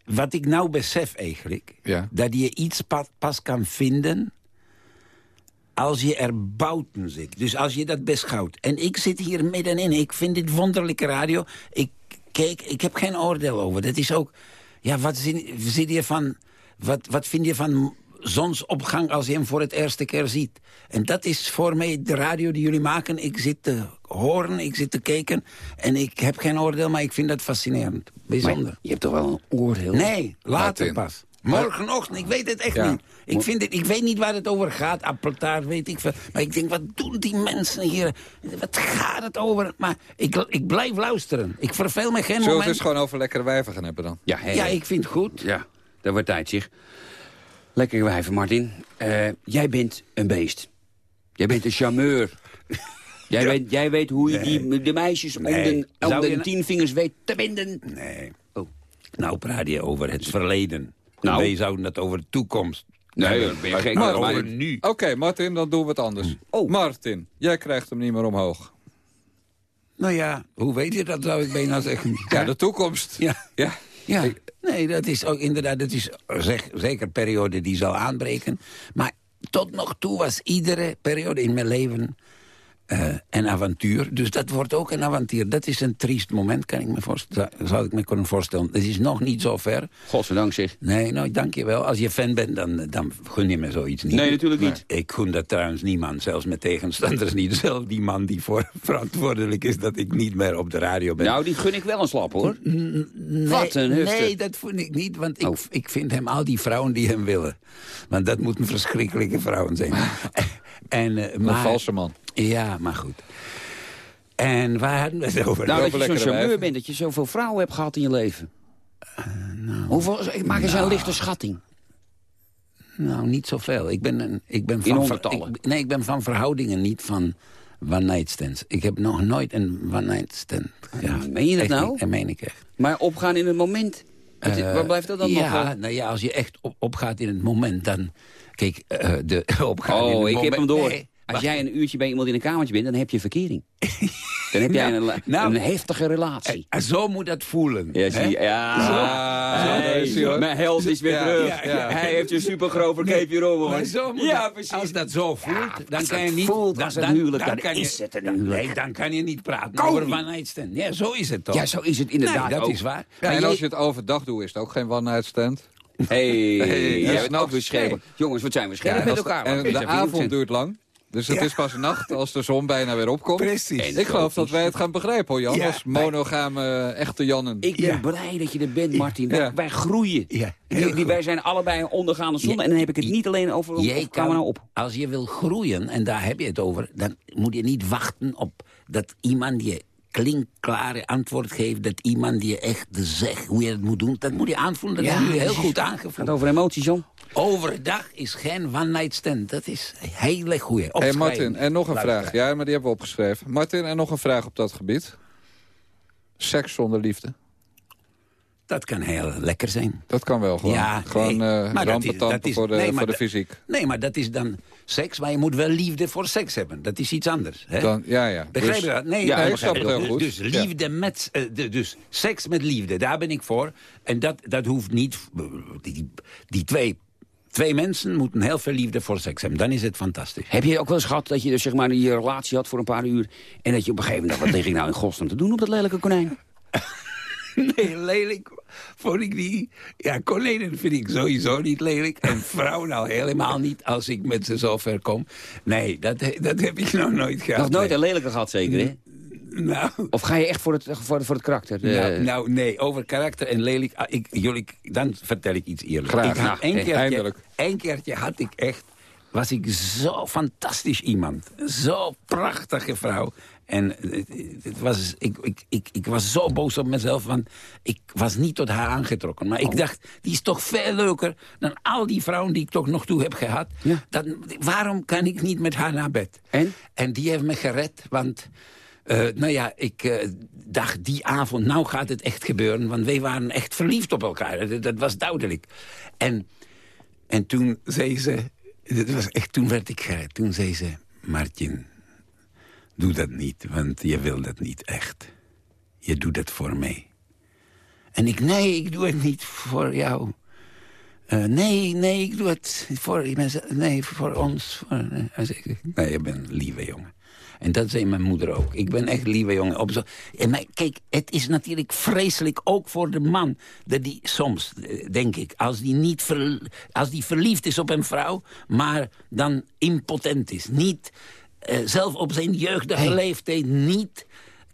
wat ik nou besef eigenlijk, Ja. dat je iets pa- pas kan vinden als je er buiten zit. Dus als je dat beschouwt. En ik zit hier middenin. Ik vind dit wonderlijke radio. Ik kijk, ik heb geen oordeel over. Dat is ook, ja, wat zie je van, wat, wat vind je van zonsopgang als je hem voor het eerste keer ziet? En dat is voor mij de radio die jullie maken. Ik zit te horen, ik zit te kijken. En ik heb geen oordeel, maar ik vind dat fascinerend. Bijzonder. Maar je hebt toch wel een oordeel? Nee, later pas. Morgenochtend, ik weet het echt Ja. niet. Ik, vind het, ik weet niet waar het over gaat, appeltaart, weet ik veel. Maar ik denk, wat doen die mensen hier? Wat gaat het over? Maar ik, ik blijf luisteren. Ik verveel me geen Zullen we het moment. eens gewoon over lekkere wijven gaan hebben dan? Ja, Ja, ik vind het goed. ja, dat wordt tijd, zeg. Lekker wijven, Martin. Eh, jij bent een beest. Jij bent een charmeur. Jij, weet, jij weet hoe je die, de meisjes om Nee. de, om Zou de je tien vingers weet te binden. Nee. Oh. Nou praat je over het verleden. Nou. Wij zouden het over de toekomst. Nee, dat ben je gek. Maar Maar- over nu. Oké, Martin, dan doen we het anders. Oh. Martin, jij krijgt hem niet meer omhoog. Nou ja, hoe weet je dat, zou ik bijna zeggen. Ja, de toekomst. Ja. Ja. Ja, nee, dat is ook inderdaad, dat is zeg, zeker een periode die zal aanbreken. Maar tot nog toe was iedere periode in mijn leven eh, een avontuur. Dus dat wordt ook een avontuur. Dat is een triest moment, kan ik me voorstellen. Zou ik me kunnen voorstellen. Het is nog niet zo ver. Godzijdank zeg. Nee, nou, dank je wel. Als je fan bent, dan, dan gun je me zoiets niet. Nee, natuurlijk niet. Ik gun dat trouwens niemand, zelfs met tegenstanders niet. Zelfs die man die voor verantwoordelijk is dat ik niet meer op de radio ben. Nou, die gun ik wel een slap, hoor. Nee, Wat een hufte. Nee, dat vind ik niet, want ik, Oh. ik vind hem al die vrouwen die hem willen. Want dat moeten verschrikkelijke vrouwen zijn. en, eh, Een valse man. Ja, maar goed. En waar hadden we het over? Nou, dat je zo'n charmeur wijven. bent, dat je zoveel vrouwen hebt gehad in je leven. nou, Hoeveel, maak eens een lichte schatting. Nou, niet zoveel. Ik ben, een, ik ben van, ver- honderdtallen? ik- nee, ik ben van verhoudingen, niet van one-night stands. Ik heb nog nooit een one-night stand. Ja, Meen je dat echt nou? niet. Dat meen ik echt. Maar opgaan in het moment. Het- Eh, waar blijft dat dan nog? ja, eh? nou ja, als je echt op, opgaat in het moment, dan... Kijk, eh, de opgaan in het Oh, ik moment... heb hem door. Nee, Als jij een uurtje bij iemand in een kamertje bent, dan heb je verkering. Dan heb jij een, nou, een heftige relatie. En zo moet dat voelen. Ja, zie je, ja. Zo. Hey, is hij. Mijn held is weer Ja, terug. ja, ja. Hij heeft een supergrove hoor. Maar zo moet ja, dat- precies. Als dat zo voelt, dan kan je niet... voelt dan, dan- huwelijk, dan kan is je, het een dan- huwelijk. Nee, dan kan je niet praten over niet. one night stand. Ja, zo is het toch? Ja, zo is het inderdaad Nee, dat ook. is waar. En je- als je het overdag doet, is het ook geen one-night stand. Hey, Hey, jij bent ook weer scherp. nee. Jongens, wat zijn we scherp Ja, met elkaar. en de is avond duurt lang. Dus het Ja. is pas nacht als de zon bijna weer opkomt. Precies. Ik geloof dat wij het gaan begrijpen, hoor, Jan. Ja, als monogame echte Jannen. Ik ben Ja. blij dat je er bent, Martin. Wij, Ja. wij groeien. Die- wij zijn allebei een ondergaande zon. Ja. En dan heb ik het niet alleen over... Jij we nou op? Als je wil groeien, en daar heb je het over... dan moet je niet wachten op dat iemand je klinkklare antwoord geeft... dat iemand je echt zegt hoe je het moet doen. Dat moet je aanvoelen, dat hebben jullie heel goed Het aangevoeld. gaat over emoties, John. Overdag is geen one-night stand. Dat is een hele goeie. Hé Opschrijven. Martin, en nog een vraag. Ja, maar die hebben we opgeschreven. Martin, en nog een vraag op dat gebied. Seks zonder liefde. Dat kan heel lekker zijn. Dat kan wel gewoon. Ja, gewoon nee. eh rampetampen is- voor de, nee, voor de fysiek. Nee, maar dat is dan seks. Maar je moet wel liefde voor seks hebben. Dat is iets anders. Hè? Dan, ja, ja. Begrijp Dus- je dat? Nee, Ja, ik snap het heel goed. Dus liefde met... eh, de- dus seks met liefde, daar ben ik voor. En dat, dat hoeft niet... Die, die twee, twee mensen moeten heel veel liefde voor seks hebben. Dan is het fantastisch. Heb je ook wel eens gehad dat je dus, zeg maar, die relatie had voor een paar uur... en dat je op een gegeven moment... dacht, Wat lig ik nou in godsnaam te doen op dat lelijke konijn? Nee, lelijk vond ik niet. Ja, konijnen vind ik sowieso niet lelijk. En vrouwen al helemaal niet als ik met ze zo ver kom. Nee, dat, dat heb ik nog nooit gehad. Nog nooit een lelijke gehad, zeker, hè? Nou, Of ga je echt voor het, voor, voor het karakter? eh, nou, nou, nee, over karakter en lelijk. ah, Ik, jullie, dan vertel ik iets eerlijk. Graag. Ik had Nou, eh, keertje, keertje had ik echt... was ik zo fantastisch iemand. Zo prachtige vrouw. En het, was, ik, ik, ik, ik was zo boos op mezelf, want ik was niet tot haar aangetrokken. Maar Oh. ik dacht, die is toch veel leuker dan al die vrouwen die ik toch nog toe heb gehad. Ja. Dan, waarom kan ik niet met haar naar bed? En? En die heeft me gered, want... eh, nou ja, ik eh, dacht die avond, nou gaat het echt gebeuren. Want wij waren echt verliefd op elkaar. Dat, dat was duidelijk. En, en toen zei ze... Dat was echt, toen werd ik gered. Toen zei ze... Martin, doe dat niet, want je wil dat niet echt. Je doet het voor mij. En ik, nee, ik doe het niet voor jou. Eh, nee, nee, ik doe het voor. Nee, voor ons. Nee, je bent een lieve jongen. En dat zei mijn moeder ook. Ik ben echt lieve jongen. Op zo. En maar, kijk, het is natuurlijk vreselijk ook voor de man. Dat die soms, eh, denk ik, als die, niet ver, als die verliefd is op een vrouw... maar dan impotent is. Niet, eh, zelf op zijn jeugdige leeftijd niet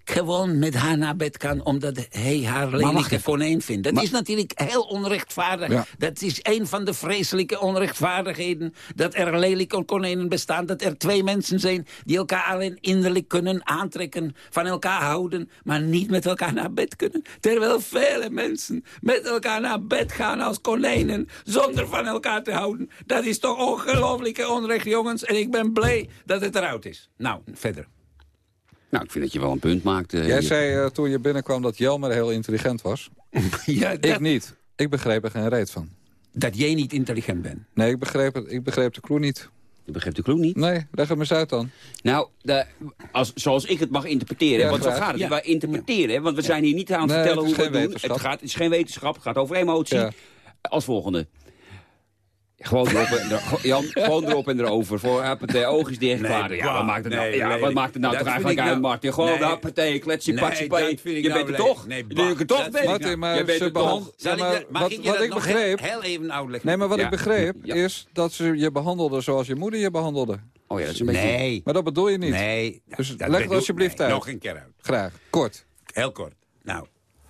gewoon met haar naar bed kan... omdat hij haar lelijke konijn vindt. Dat Maar- is natuurlijk heel onrechtvaardig. Ja. Dat is een van de vreselijke onrechtvaardigheden... dat er lelijke konijnen bestaan. Dat er twee mensen zijn die elkaar alleen innerlijk kunnen aantrekken... van elkaar houden, maar niet met elkaar naar bed kunnen. Terwijl vele mensen met elkaar naar bed gaan als konijnen... zonder van elkaar te houden. Dat is toch ongelooflijke onrecht, jongens. En ik ben blij dat het eruit is. Nou, verder. Nou, ik vind dat je wel een punt maakt. eh, Jij je- zei eh, toen je binnenkwam dat Jelmer heel intelligent was. ja, Ik niet. Ik begreep er geen reet van. dat jij niet intelligent bent. Nee, ik begreep, het, ik begreep de clue niet. Je begrijpt de clue niet? Nee, leg het me eens uit dan. Nou, de, als, zoals ik het mag interpreteren. Ja, want zo gaat het. Ja. Wij interpreteren. hè, Want we zijn hier niet aan het Nee, vertellen het hoe we het doen. Het, gaat, het is geen wetenschap. Het gaat over emotie. Als volgende. Gewoon erop en, er- Jan, gewoon erop en erover. Voor appetee, oogjes dicht, Nee, klaar. Ja, wat maakt het nou, nee, ja, nee, wat maakt het nou toch eigenlijk uit, nou- Martin? Gewoon Nee. appetee, kletje, Nee, ik Je nou bent er leuk. toch? Nee, Je bent er toch, ben Martin, nou- maar Je bent er toch? wat, ik je wat dat ik nog begreep... Heel, even uitleggen. Nee, maar wat Ja. ik begreep Ja. is dat ze je behandelde zoals je moeder je behandelde. Oh ja, dat is een beetje... Nee. Maar dat bedoel je niet. Nee. Dus leg het alsjeblieft nee, uit. Nog een keer uit. Graag, kort. Heel kort. Nou,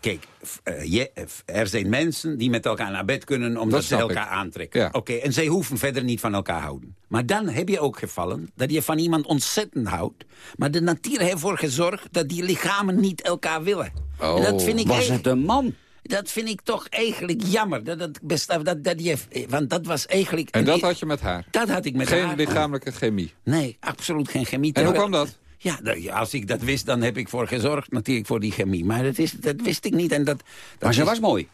kijk, eh, je, er zijn mensen die met elkaar naar bed kunnen omdat Dat ze elkaar ik. aantrekken. Ja. Oké, en zij hoeven verder niet van elkaar houden. Maar dan heb je ook gevallen dat je van iemand ontzettend houdt. Maar de natuur heeft ervoor gezorgd dat die lichamen niet elkaar willen. Oh, en dat vind ik Was het een man? Dat vind ik toch eigenlijk jammer. Dat, dat, best, dat, dat heeft, want dat was eigenlijk... En dat had je met haar? Dat had ik met Geen haar. lichamelijke chemie? Nee, absoluut geen chemie. En hoe kwam dat? Ja, nou, ja, als ik dat wist, dan heb ik voor gezorgd natuurlijk voor die chemie. Maar dat, is, dat wist ik niet. En dat, dat Maar ze is- was mooi.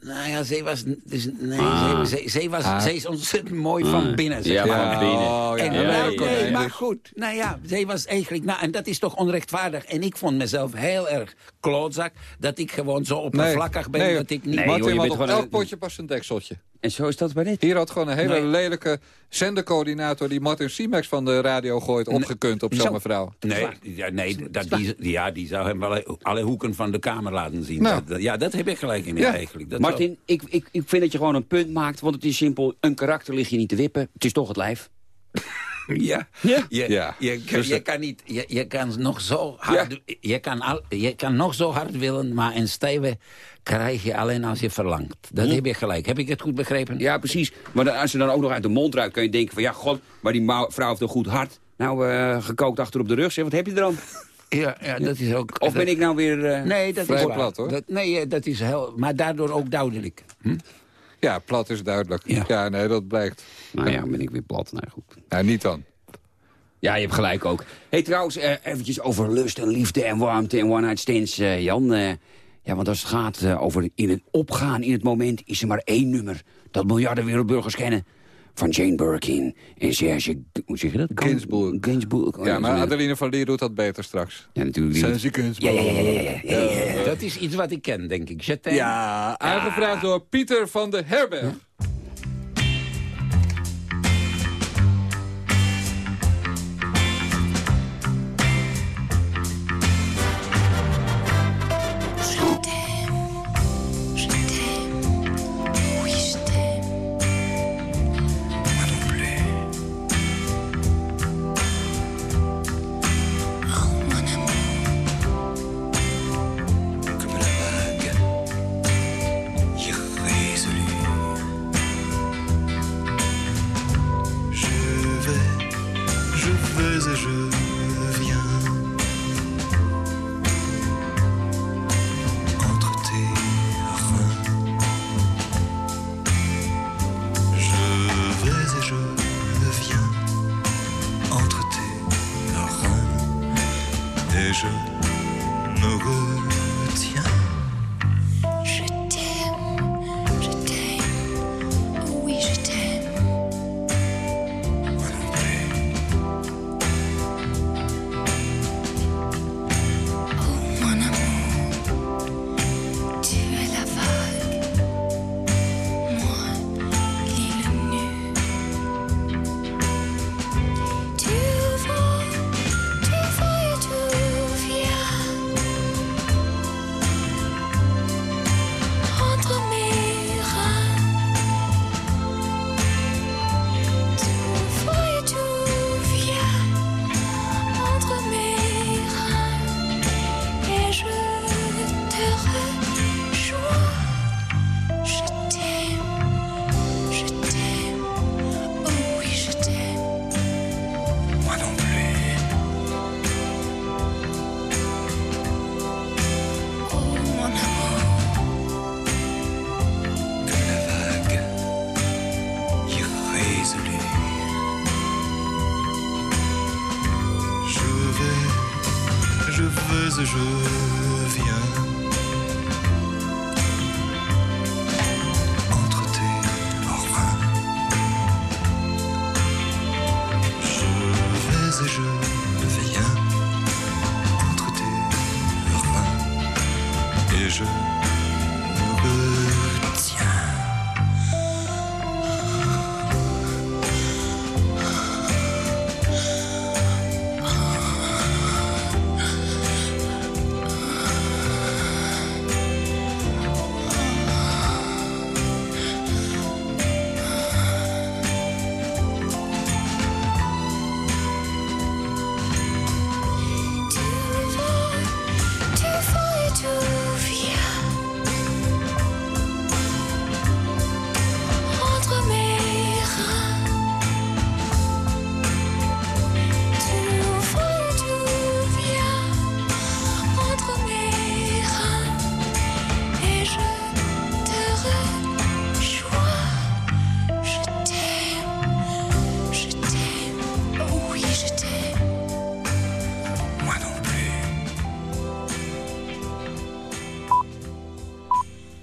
Nou ja, zij was... Dus, nee, Ah. zij, zij, zij was, Ah. zij is ontzettend mooi van Ah. binnen. zeg Ja, maar. van binnen. Oh, ja, En, ja, nou, ja, nee, maar goed. Nou ja, zij was eigenlijk... Nou, en dat is toch onrechtvaardig. En ik vond mezelf heel erg klootzak... dat ik gewoon zo oppervlakkig ben nee. dat ik niet... Nee, Martin joh, je bent op elk een- potje pas een dekseltje. En zo is dat bij dit. Hier had gewoon een hele Nee. lelijke zendercoördinator... die Martin Simex van de radio gooit, opgekund op Zo. zo'n mevrouw. Nee, ja, nee dat, die, ja, die zou hem wel alle hoeken van de kamer laten zien. Nou. Dat- ja, dat heb ik gelijk in Ja. eigenlijk. Dat Martin, ik, ik, ik vind dat je gewoon een punt maakt, want het is simpel. Een karakter lig je niet te wippen. Het is toch het lijf. Ja. Ja? Je, Ja. je, kan- Dus je kan niet, je, je kan nog zo hard, je, kan al, je kan nog zo hard willen, maar een stijve krijg je alleen als je verlangt. Dat heb je gelijk. Heb ik het goed begrepen? Ja, precies. Maar dan, als ze dan ook nog uit de mond ruikt, kun je denken van... ja, god, maar die vrouw heeft een goed hart. Nou, eh, gekookt achter op de rug, zeg, wat heb je er dan? Ja, ja, dat is ook... Of ben ik nou weer... eh, Nee, dat Vrij is waar. plat, hoor. Dat, nee, eh, dat is heel... Maar daardoor ook duidelijk. Hm? Ja, plat is duidelijk. Ja. Ja, nee, dat blijkt. Nou ja, ben ik weer plat. Nou goed. Nou, niet dan. Ja, je hebt gelijk ook. hey, trouwens, eh, eventjes over lust en liefde en warmte en one-night stands, eh, Jan. eh, ja, want als het gaat over in het opgaan in het moment... is er maar één nummer dat miljarden wereldburgers kennen. Van Jane Birkin en Serge... Hoe zeg je dat? Gainsbourg. Gainsbourg. Oh, Ja, maar Adeline van Lier doet dat beter straks. Ja, natuurlijk. Ze kunstbal. Ja, ja, ja, ja, ja, ja, ja, ja. Dat is iets wat ik ken, denk ik. Je t'aime. Ja, aangevraagd door Pieter van de Herberg.